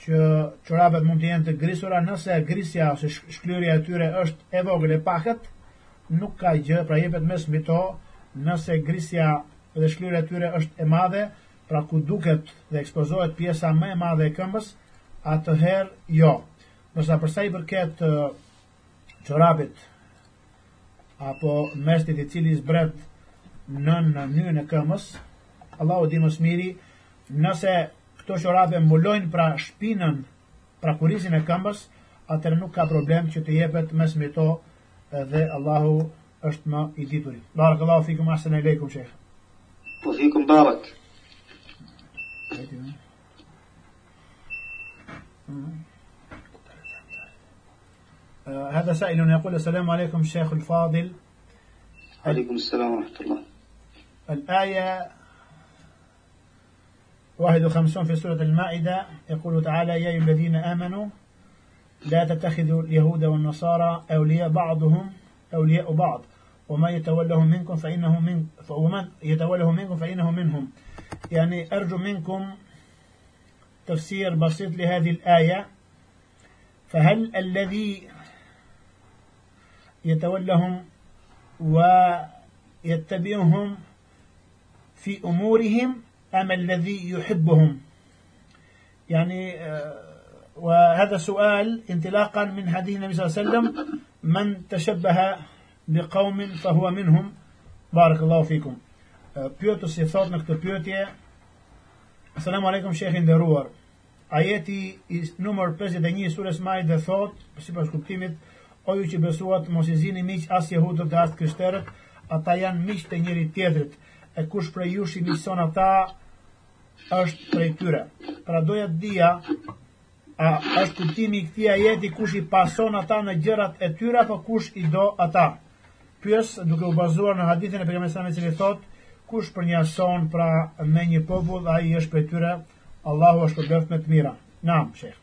që çorapet mund të jenë të grisura nëse grisja ose shklyerja e tyre është e vogël e pakët, nuk ka gjë, pra jepet mes mbi to, nëse grisja dhe shklyerja e tyre është e madhe, pra ku duket dhe ekspozohet pjesa më e madhe e këmbës, atëherë jo. Nësa përsa i përket çorapit apo mestit i cili zbret nën mënyrën e këmbës, Allahu di më smiri, nëse këto qorape mbulojnë pra shpinën, pra kurisin e këmbës, atër nuk ka problem që të jepet mes me to dhe Allahu është më i dituri. Barak Allahu fikum asën e lejkum shekhe. Po fikum barak. هذا سائل يقول السلام عليكم شيخ الفاضل. عليكم السلام ورحمة الله. الآية 51 في سورة المائدة. يقول تعالى يا أيها الذين آمنوا لا تتخذوا اليهود والنصارى أولياء بعضهم أولياء بعض. وما يتولهم منكم فإنه من ومن يتولهم منكم فإنه منهم. يعني أرجو منكم تفسير بسيط لهذه الآية. فهل الذي يتولهم ويتبعهم في أمورهم أم الذي يحبهم؟ يعني آه، وهذا سؤال انطلاقا من حديث النبي صلى الله عليه وسلم من تشبه li qaumin fa huwa minhum barakallahu fikum pyetës i thot në këtë pyetje Selam aleikum shekhi nderuar. Ajeti i numër 51 i surës Maide thot, sipas kuptimit, o ju që besuat mos i zini miq as jehudët dhe as krishterët, ata janë miq të njëri tjetrit. E kush prej jush i miqson ata është prej tyre. Pra doja të dija a është kuptimi i këtij ajeti kush i pason ata në gjërat e tyre apo kush i do ata Pyes duke u bazuar në hadithin e pejgamberit i cili thotë kush për një ason pra me një popull ai është prej tyre, Allahu është përbërth me të mira. Naam, shekh.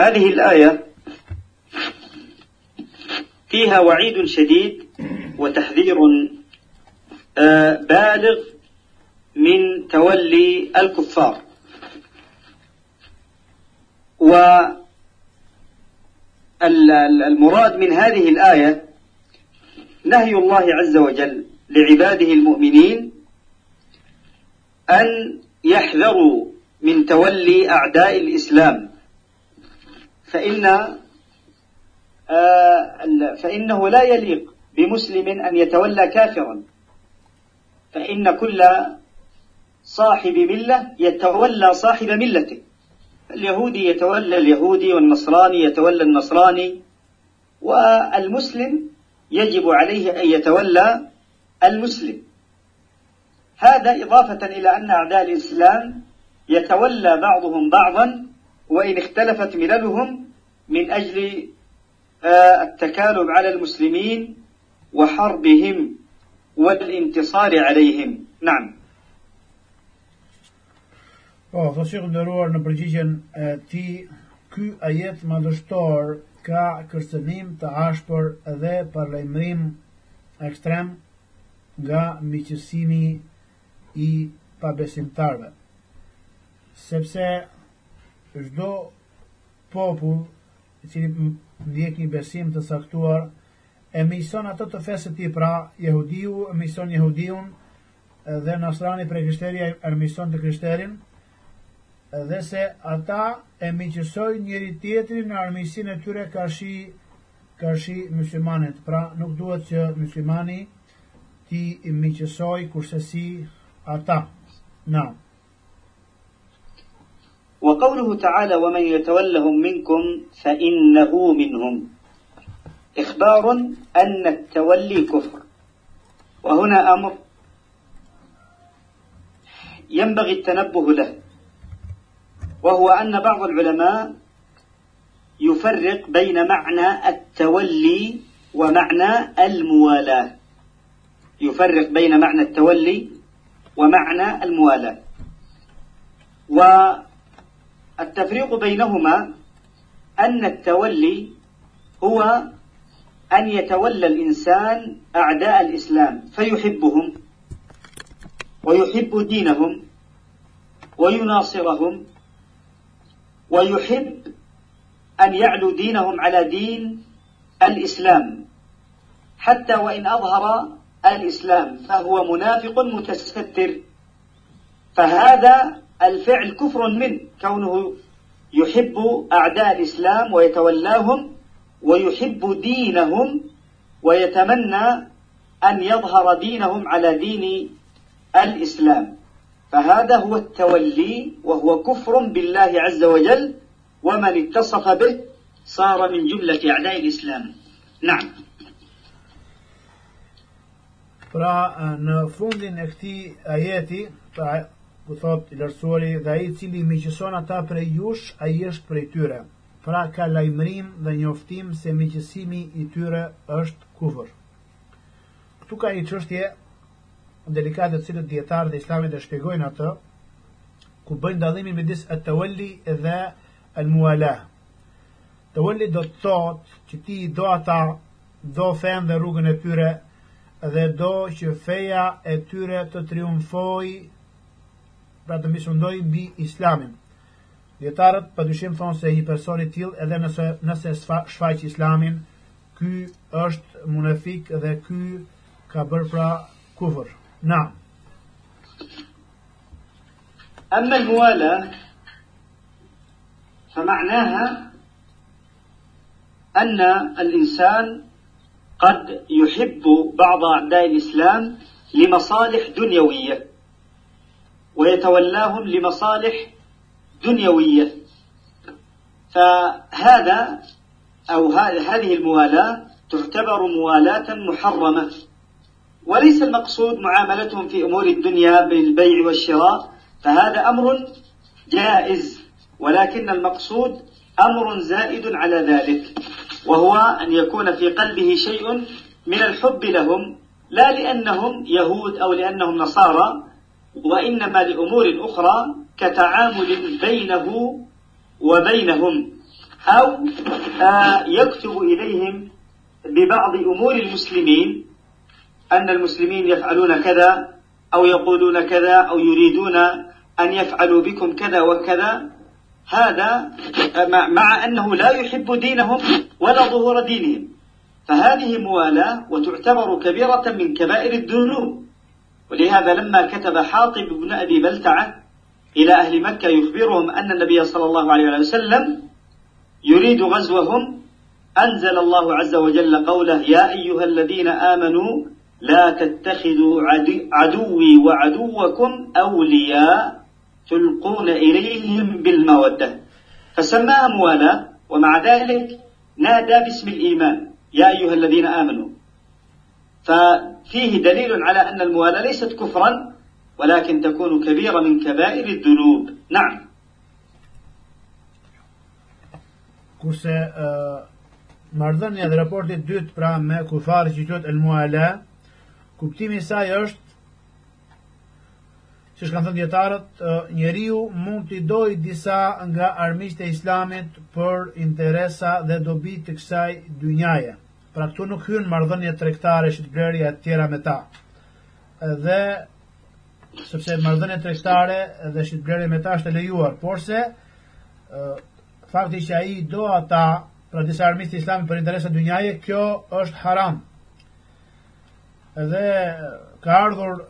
هذه الآية فيها وعيد شديد وتحذير بالغ من تولي الكفار والمراد من هذه الآية نهي الله عز وجل لعباده المؤمنين أن يحذروا من تولي أعداء الإسلام. فإن آه، فإنه لا يليق بمسلم أن يتولى كافرا. فإن كل صاحب ملة يتولى صاحب ملته. اليهودي يتولى اليهودي والنصراني يتولى النصراني والمسلم يجب عليه أن يتولى المسلم. هذا إضافة إلى أن أعداء الإسلام يتولى بعضهم بعضا وإن اختلفت مللهم من أجل آه، التكالب على المسلمين وحربهم والانتصار عليهم. نعم. Po, thosë shikë ndëruar në përgjigjen e ti, ky ajet madhështor ka kërcënim të ashpër dhe parlajmërim ekstrem nga miqësimi i pabesimtarve. Sepse çdo popull i cili ndjek një besim të saktuar e mison ato të fesë të ti pra jehudiu e mison jehudiun dhe nasrani prej krishteria e mison të krishterin dhe se ata e miqësoj njëri tjetrin në armisin e tyre ka shi ka shi muslimanit pra nuk duhet që muslimani ti i miqësoj kurse si ata na وقوله تعالى ومن يتولهم منكم فإنه منهم إخبار أن التولي كفر وهنا أمر ينبغي التنبه له وهو أن بعض العلماء يفرق بين معنى التولي ومعنى الموالاة. يفرق بين معنى التولي ومعنى الموالاة. والتفريق بينهما أن التولي هو أن يتولى الإنسان أعداء الإسلام فيحبهم ويحب دينهم ويناصرهم ويحب أن يعلو دينهم على دين الإسلام حتى وإن أظهر الإسلام فهو منافق متستر. فهذا الفعل كفر منه كونه يحب أعداء الإسلام ويتولاهم ويحب دينهم ويتمنى أن يظهر دينهم على دين الإسلام. فهذا هو التولي وهو كفر بالله عز وجل ومن اتصف به صار من جملة أعداء الإسلام نعم Pra në fundin e këtij ajeti, pra ku thot i lërsuari dhe ai i cili miqëson ata prej jush, ai është prej tyre. Pra ka lajmërim dhe njoftim se miqësimi i tyre është kufër. Këtu ka një çështje delikate të cilët dietarët e Islamit e shpjegojnë atë, ku bëjnë dallimin midis at-tawalli dhe al-muwala. Tawalli do të thotë që ti do ata, do fen dhe rrugën e tyre dhe do që feja e tyre të triumfoj pra të misundoj mbi islamin. Djetarët për dyshim thonë se një personi til edhe nëse, nëse shfaq islamin, ky është munafik dhe ky ka bërë pra kufër. نعم. أما الموالاة فمعناها أن الإنسان قد يحب بعض أعداء الإسلام لمصالح دنيوية ويتولاهم لمصالح دنيوية. فهذا أو هذه الموالاة تعتبر موالاة محرمة. وليس المقصود معاملتهم في أمور الدنيا بالبيع والشراء فهذا أمر جائز ولكن المقصود أمر زائد على ذلك وهو أن يكون في قلبه شيء من الحب لهم لا لأنهم يهود أو لأنهم نصارى وإنما لأمور أخرى كتعامل بينه وبينهم أو آه، يكتب إليهم ببعض أمور المسلمين أن المسلمين يفعلون كذا أو يقولون كذا أو يريدون أن يفعلوا بكم كذا وكذا هذا مع أنه لا يحب دينهم ولا ظهور دينهم. فهذه موالاة وتعتبر كبيرة من كبائر الذنوب. ولهذا لما كتب حاطب بن أبي بلتعة إلى أهل مكة يخبرهم أن النبي صلى الله عليه وسلم يريد غزوهم أنزل الله عز وجل قوله يا أيها الذين آمنوا لا تتخذوا عدوي وعدوكم أولياء تلقون إليهم بالمودة. فسماها موالاة ومع ذلك نادى باسم الإيمان. يا أيها الذين آمنوا ففيه دليل على أن الموالاة ليست كفرا ولكن تكون كبيرة من كبائر الذنوب. نعم. Kurse uh, marrëdhënia dhe raporti dytë pra me kufarë që quhet el muala kuptimi i saj është që kanë thënë djetarët, njeriu mund t'i doj disa nga armiqtë e islamit për interesa dhe dobi të kësaj dynjaje. Pra këtu nuk hynë mardhënje trektare blerja e tjera me ta. Dhe, sepse mardhënje trektare dhe blerja me ta është e lejuar, por se, fakti që a i do ata, pra disa armiqtë e për interesa dynjaje, kjo është haram. Dhe ka ardhur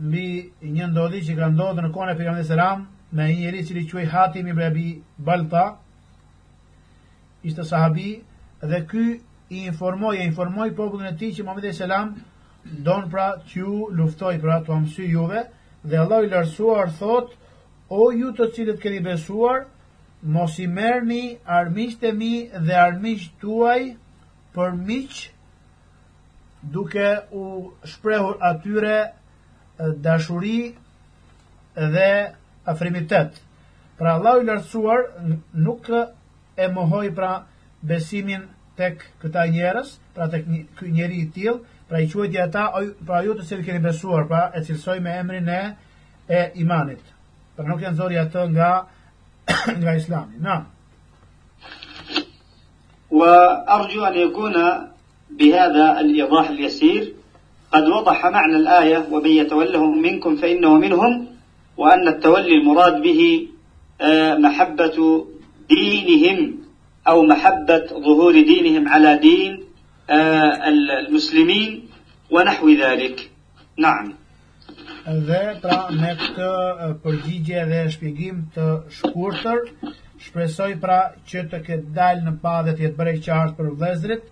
mbi një ndodhi që ka ndodhur në kohën e pejgamberit selam me një njerëz i cili quhej Hatim ibn Abi Balta ishte sahabi dhe ky i informoi e informoi popullin e tij që Muhamedi selam don pra t'ju luftoj pra t'u mësy juve dhe Allah i larsuar thot o ju të cilët keni besuar mos i merrni armiqtë mi dhe armiqtë tuaj për miq duke u shprehur atyre dashuri dhe afrimitet. Pra Allahu i lartësuar nuk e mohoi pra besimin tek këta njerëz, pra tek ky njeri i tillë, pra i quhet ata pra ju të cilët keni besuar, pra e cilsoi me emrin e e imanit. Pra nuk janë zori atë nga nga Islami. Na. Wa arju an yakuna بهذا الإيضاح اليسير قد وضح معنى الآية ومن يتولهم منكم فإنه منهم وأن التولي المراد به آه، محبة دينهم أو محبة ظهور دينهم على دين آه، المسلمين ونحو ذلك. نعم. Dhe pra me këtë përgjigje dhe shpjegim të shkurtër shpresoj pra që të ketë dalë në pa jetë bërë qartë për vëllezërit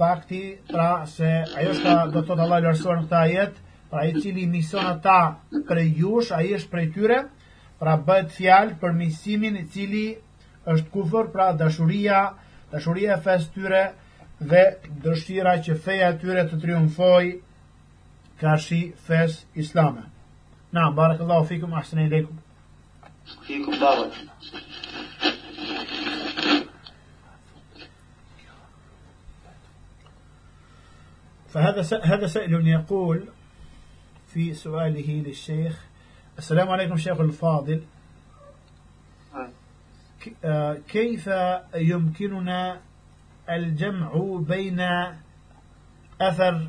fakti pra se ajo shka do të thotë Allah lërësuar në këta ajet, pra i cili mison ata për jush, ai është prej tyre, pra bëhet fjalë për misimin i cili është kufër, pra dashuria, dashuria e fes tyre dhe dëshira që feja tyre të triumfoj ka shi fes islame. Na, barakallahu fikum, ahsani ileikum. Fikum barak. فهذا هذا سائل يقول في سؤاله للشيخ السلام عليكم شيخ الفاضل. آه، كيف يمكننا الجمع بين أثر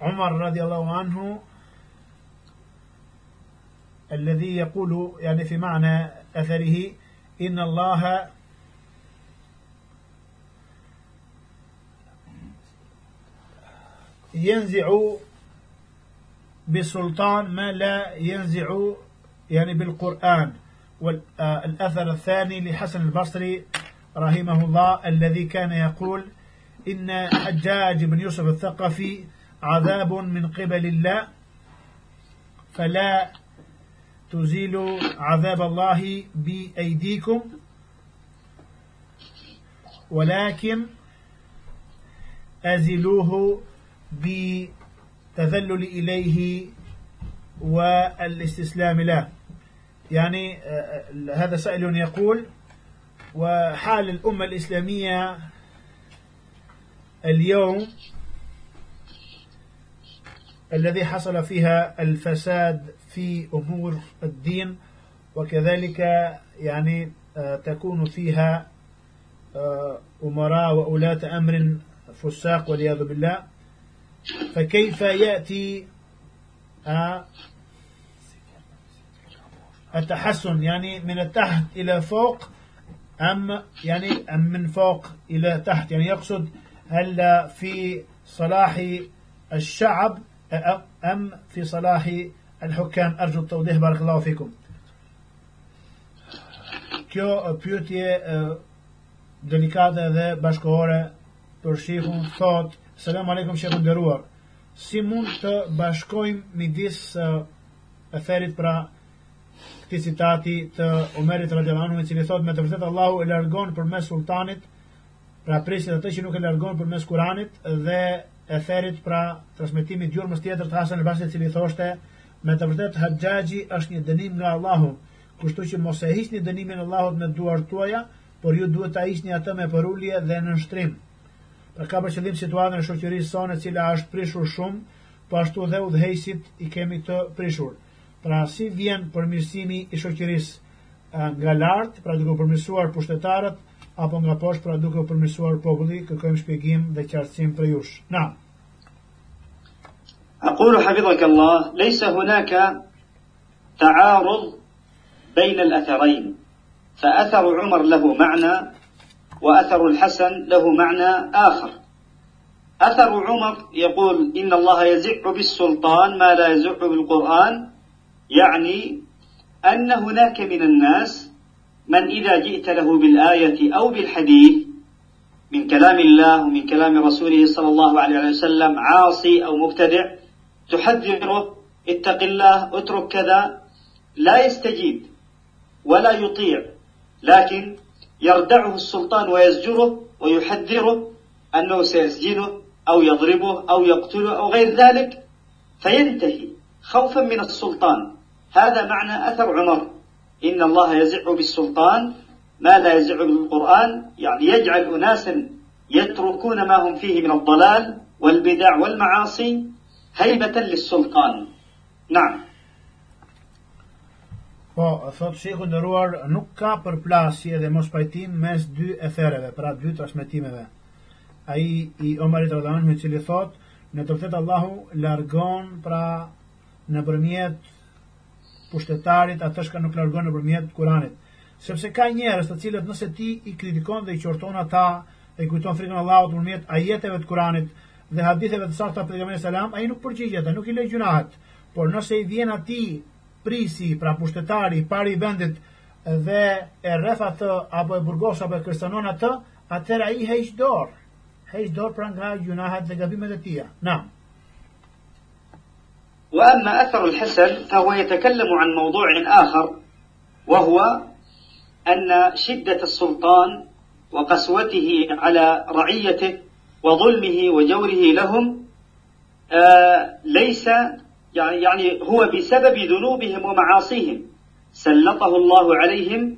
عمر رضي الله عنه الذي يقول يعني في معنى أثره إن الله ينزع بسلطان ما لا ينزع يعني بالقرآن. والأثر الثاني لحسن البصري رحمه الله الذي كان يقول إن حجاج بن يوسف الثقفي عذاب من قبل الله فلا تزيلوا عذاب الله بأيديكم ولكن أزلوه بالتذلل إليه والإستسلام له. يعني آه، هذا سائل يقول وحال الأمة الإسلامية اليوم الذي حصل فيها الفساد في أمور الدين وكذلك يعني آه، تكون فيها آه، أمراء وأولاة أمر فساق والعياذ بالله. فكيف يأتي آه، التحسن؟ يعني من التحت إلى فوق أم يعني أم من فوق إلى تحت؟ يعني يقصد هل في صلاح الشعب أم في صلاح الحكام؟ أرجو التوضيح بارك الله فيكم. Kjo pyetje delikate dhe bashkohore për thot Selam aleikum shekhu nderuar. Si mund të bashkojmë midis uh, etherit pra këtij citati të Omerit radhiyallahu anhu i cili thotë me të vërtetë Allahu e largon përmes sultanit pra prisit atë që nuk e largon përmes Kuranit dhe etherit pra transmetimit gjurmës tjetër të Hasan al-Basri i cili thoshte me të vërtetë Haxhaxhi është një dënim nga Allahu, kështu që mos e hiqni dënimin e Allahut me duart tuaja, por ju duhet ta hiqni atë me porulje dhe në shtrim. Pra ka për qëllim situatën e shoqërisë sonë e cila është prishur shumë, po ashtu dhe udhëheqësit i kemi të prishur. Pra si vjen përmirësimi i shoqërisë nga lart, pra duke përmirësuar pushtetarët apo nga poshtë, pra duke përmirësuar populli, kërkojmë shpjegim dhe qartësim për jush. Na. أقول حفظك الله ليس هناك تعارض بين الأثرين فأثر عمر له معنى وأثر الحسن له معنى آخر. أثر عمر يقول إن الله يزع بالسلطان ما لا يزع بالقرآن يعني أن هناك من الناس من إذا جئت له بالآية أو بالحديث من كلام الله ومن كلام رسوله صلى الله عليه وسلم عاصي أو مبتدع تحذره اتق الله اترك كذا لا يستجيب ولا يطيع. لكن يردعه السلطان ويزجره ويحذره أنه سيسجنه أو يضربه أو يقتله أو غير ذلك فينتهي خوفا من السلطان. هذا معنى أثر عمر. إن الله يزع بالسلطان. ما لا يزع بالقرآن؟ يعني يجعل أناسا يتركون ما هم فيه من الضلال والبدع والمعاصي هيبة للسلطان. نعم. Po, thot shehu ndëruar, nuk ka përplasje dhe mos pajtim mes dy efereve, pra dy transmitimeve. Ai i Omarit radhiyallahu anhu i cili thot, në të vërtetë Allahu largon pra nëpërmjet pushtetarit atë që nuk largon nëpërmjet Kuranit. Sepse ka njerëz të cilët nëse ti i kritikon dhe i qorton ata, e kujton frikën Allahut nëpërmjet ajeteve të Kuranit dhe haditheve të sakta pejgamberit sallam, ai nuk përgjigjet, nuk i lë gjunahet. Por nëse i vjen atij prisi, pra pushtetari, pari i vendit dhe e rreth atë apo e burgos apo e kërcënon atë, atëra ai heq dorë. Heq dorë pra nga gjunahet dhe gabimet e tija. Na. وأما أثر الحسن فهو يتكلم عن موضوع آخر وهو أن شدة السلطان وقسوته على رعيته وظلمه وجوره لهم آه ليس يعني يعني هو بسبب ذنوبهم ومعاصيهم. سلطه الله عليهم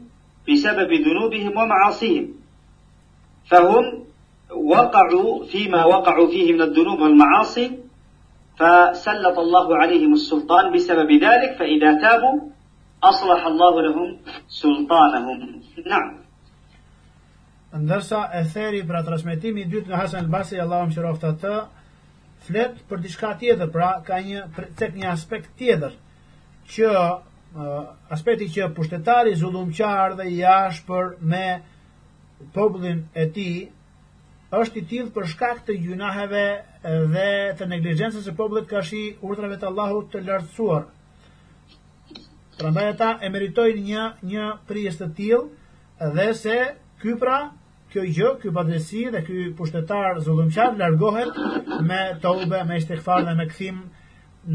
بسبب ذنوبهم ومعاصيهم. فهم وقعوا فيما وقعوا فيه من الذنوب والمعاصي فسلط الله عليهم السلطان بسبب ذلك فإذا تابوا أصلح الله لهم سلطانهم. نعم. Ndërsa e theri për transmetimi i dytë nga Hasan al-Basri, Allahu mëshiroft atë, flet për diçka tjetër, pra ka një tek një aspekt tjetër që uh, aspekti që pushtetari zullumqar dhe i ashpër me popullin e tij është i tillë për shkak të gjunaheve dhe të neglizhencës së popullit ka shi urdhrave të Allahut të lartësuar. Prandaj ata e meritojnë një një prijes të tillë dhe se ky pra kjo gjë, ky padresi dhe ky pushtetar zullumqar largohet me tobe, me istighfar dhe me kthim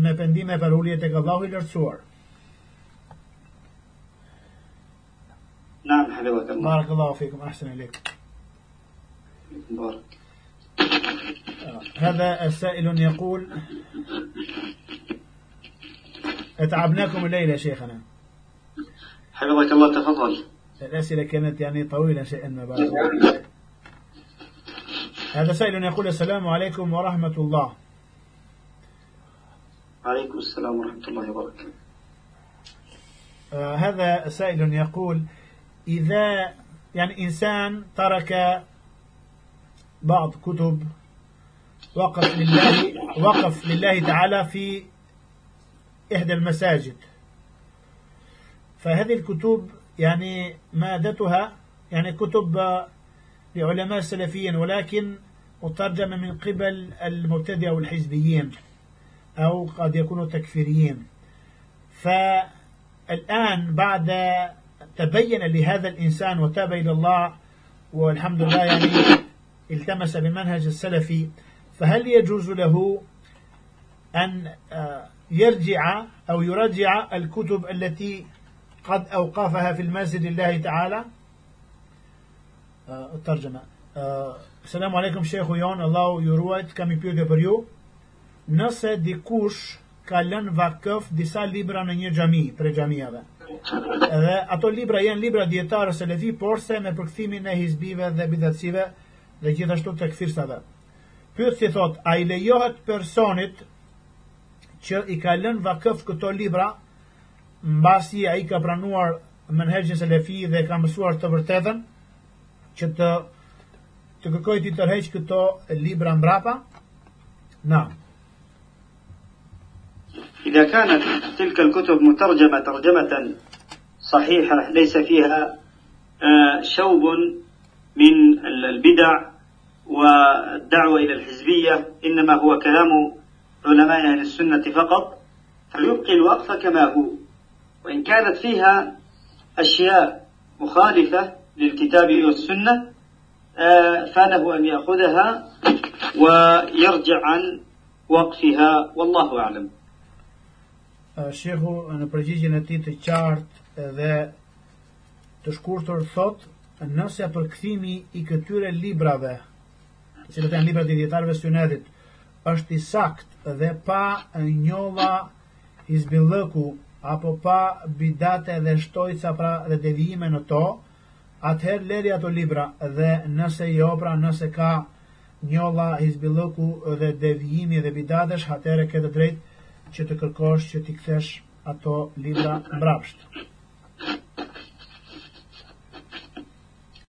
me pendime për ulje tek Allahu i lartësuar. نعم حفظك الله بارك الله فيكم أحسن إليك بارك هذا السائل يقول اتعبناكم الليلة شيخنا حفظك الله تفضل الأسئلة كانت يعني طويلة شيئا ما بعد. هذا سائل يقول السلام عليكم ورحمة الله. عليكم السلام ورحمة الله وبركاته. آه هذا سائل يقول إذا يعني إنسان ترك بعض كتب وقف لله وقف لله تعالى في إحدى المساجد فهذه الكتب يعني مادتها يعني كتب لعلماء السلفيين ولكن مترجمة من قبل المبتدئة والحزبيين أو قد يكونوا تكفيريين. فالآن بعد تبين لهذا الإنسان وتاب إلى الله والحمد لله يعني التمس بمنهج السلفي فهل يجوز له أن يرجع أو يرجع الكتب التي قد أوقفها في المسجد الله تعالى الترجمة Selam aleikum shehu jon, Allahu ju ruajt, kam i pyetje për ju. Nëse dikush ka lënë vakëf disa libra në një xhami, për xhamiave. Edhe ato libra janë libra dietarë selefi, por se me përkthimin e hizbive dhe bidatësive dhe gjithashtu të këfirsave. Pyetësi thot, a i lejohet personit që i ka lënë vakëf këto libra mbasi ai ka pranuar menhexhin selefi dhe ka mësuar të vërtetën që të të kërkoj të tërheq këto libra mbrapa? Na. إذا كانت تلك الكتب مترجمة ترجمة صحيحة ليس فيها شوب من البدع والدعوة إلى الحزبية إنما هو كلام علماء أهل السنة فقط فيبقي الوقف كما هو وإن كانت فيها أشياء مخالفة للكتاب والسنة فله أن يأخذها ويرجع عن وقفها والله أعلم Shehu në përgjigjen e tij të qartë dhe të shkurtër thot, nëse përkthimi i këtyre librave, të cilët janë librat e dietarëve synedit, është i sakt dhe pa njolla izbillëku apo pa bidate dhe shtojca pra dhe devijime në to, atëherë leri ato libra dhe nëse jo pra nëse ka njolla izbillëku dhe devijimi dhe bidatesh, atëherë këtë drejt që të kërkosh që t'i kthesh ato libra mbrapsht.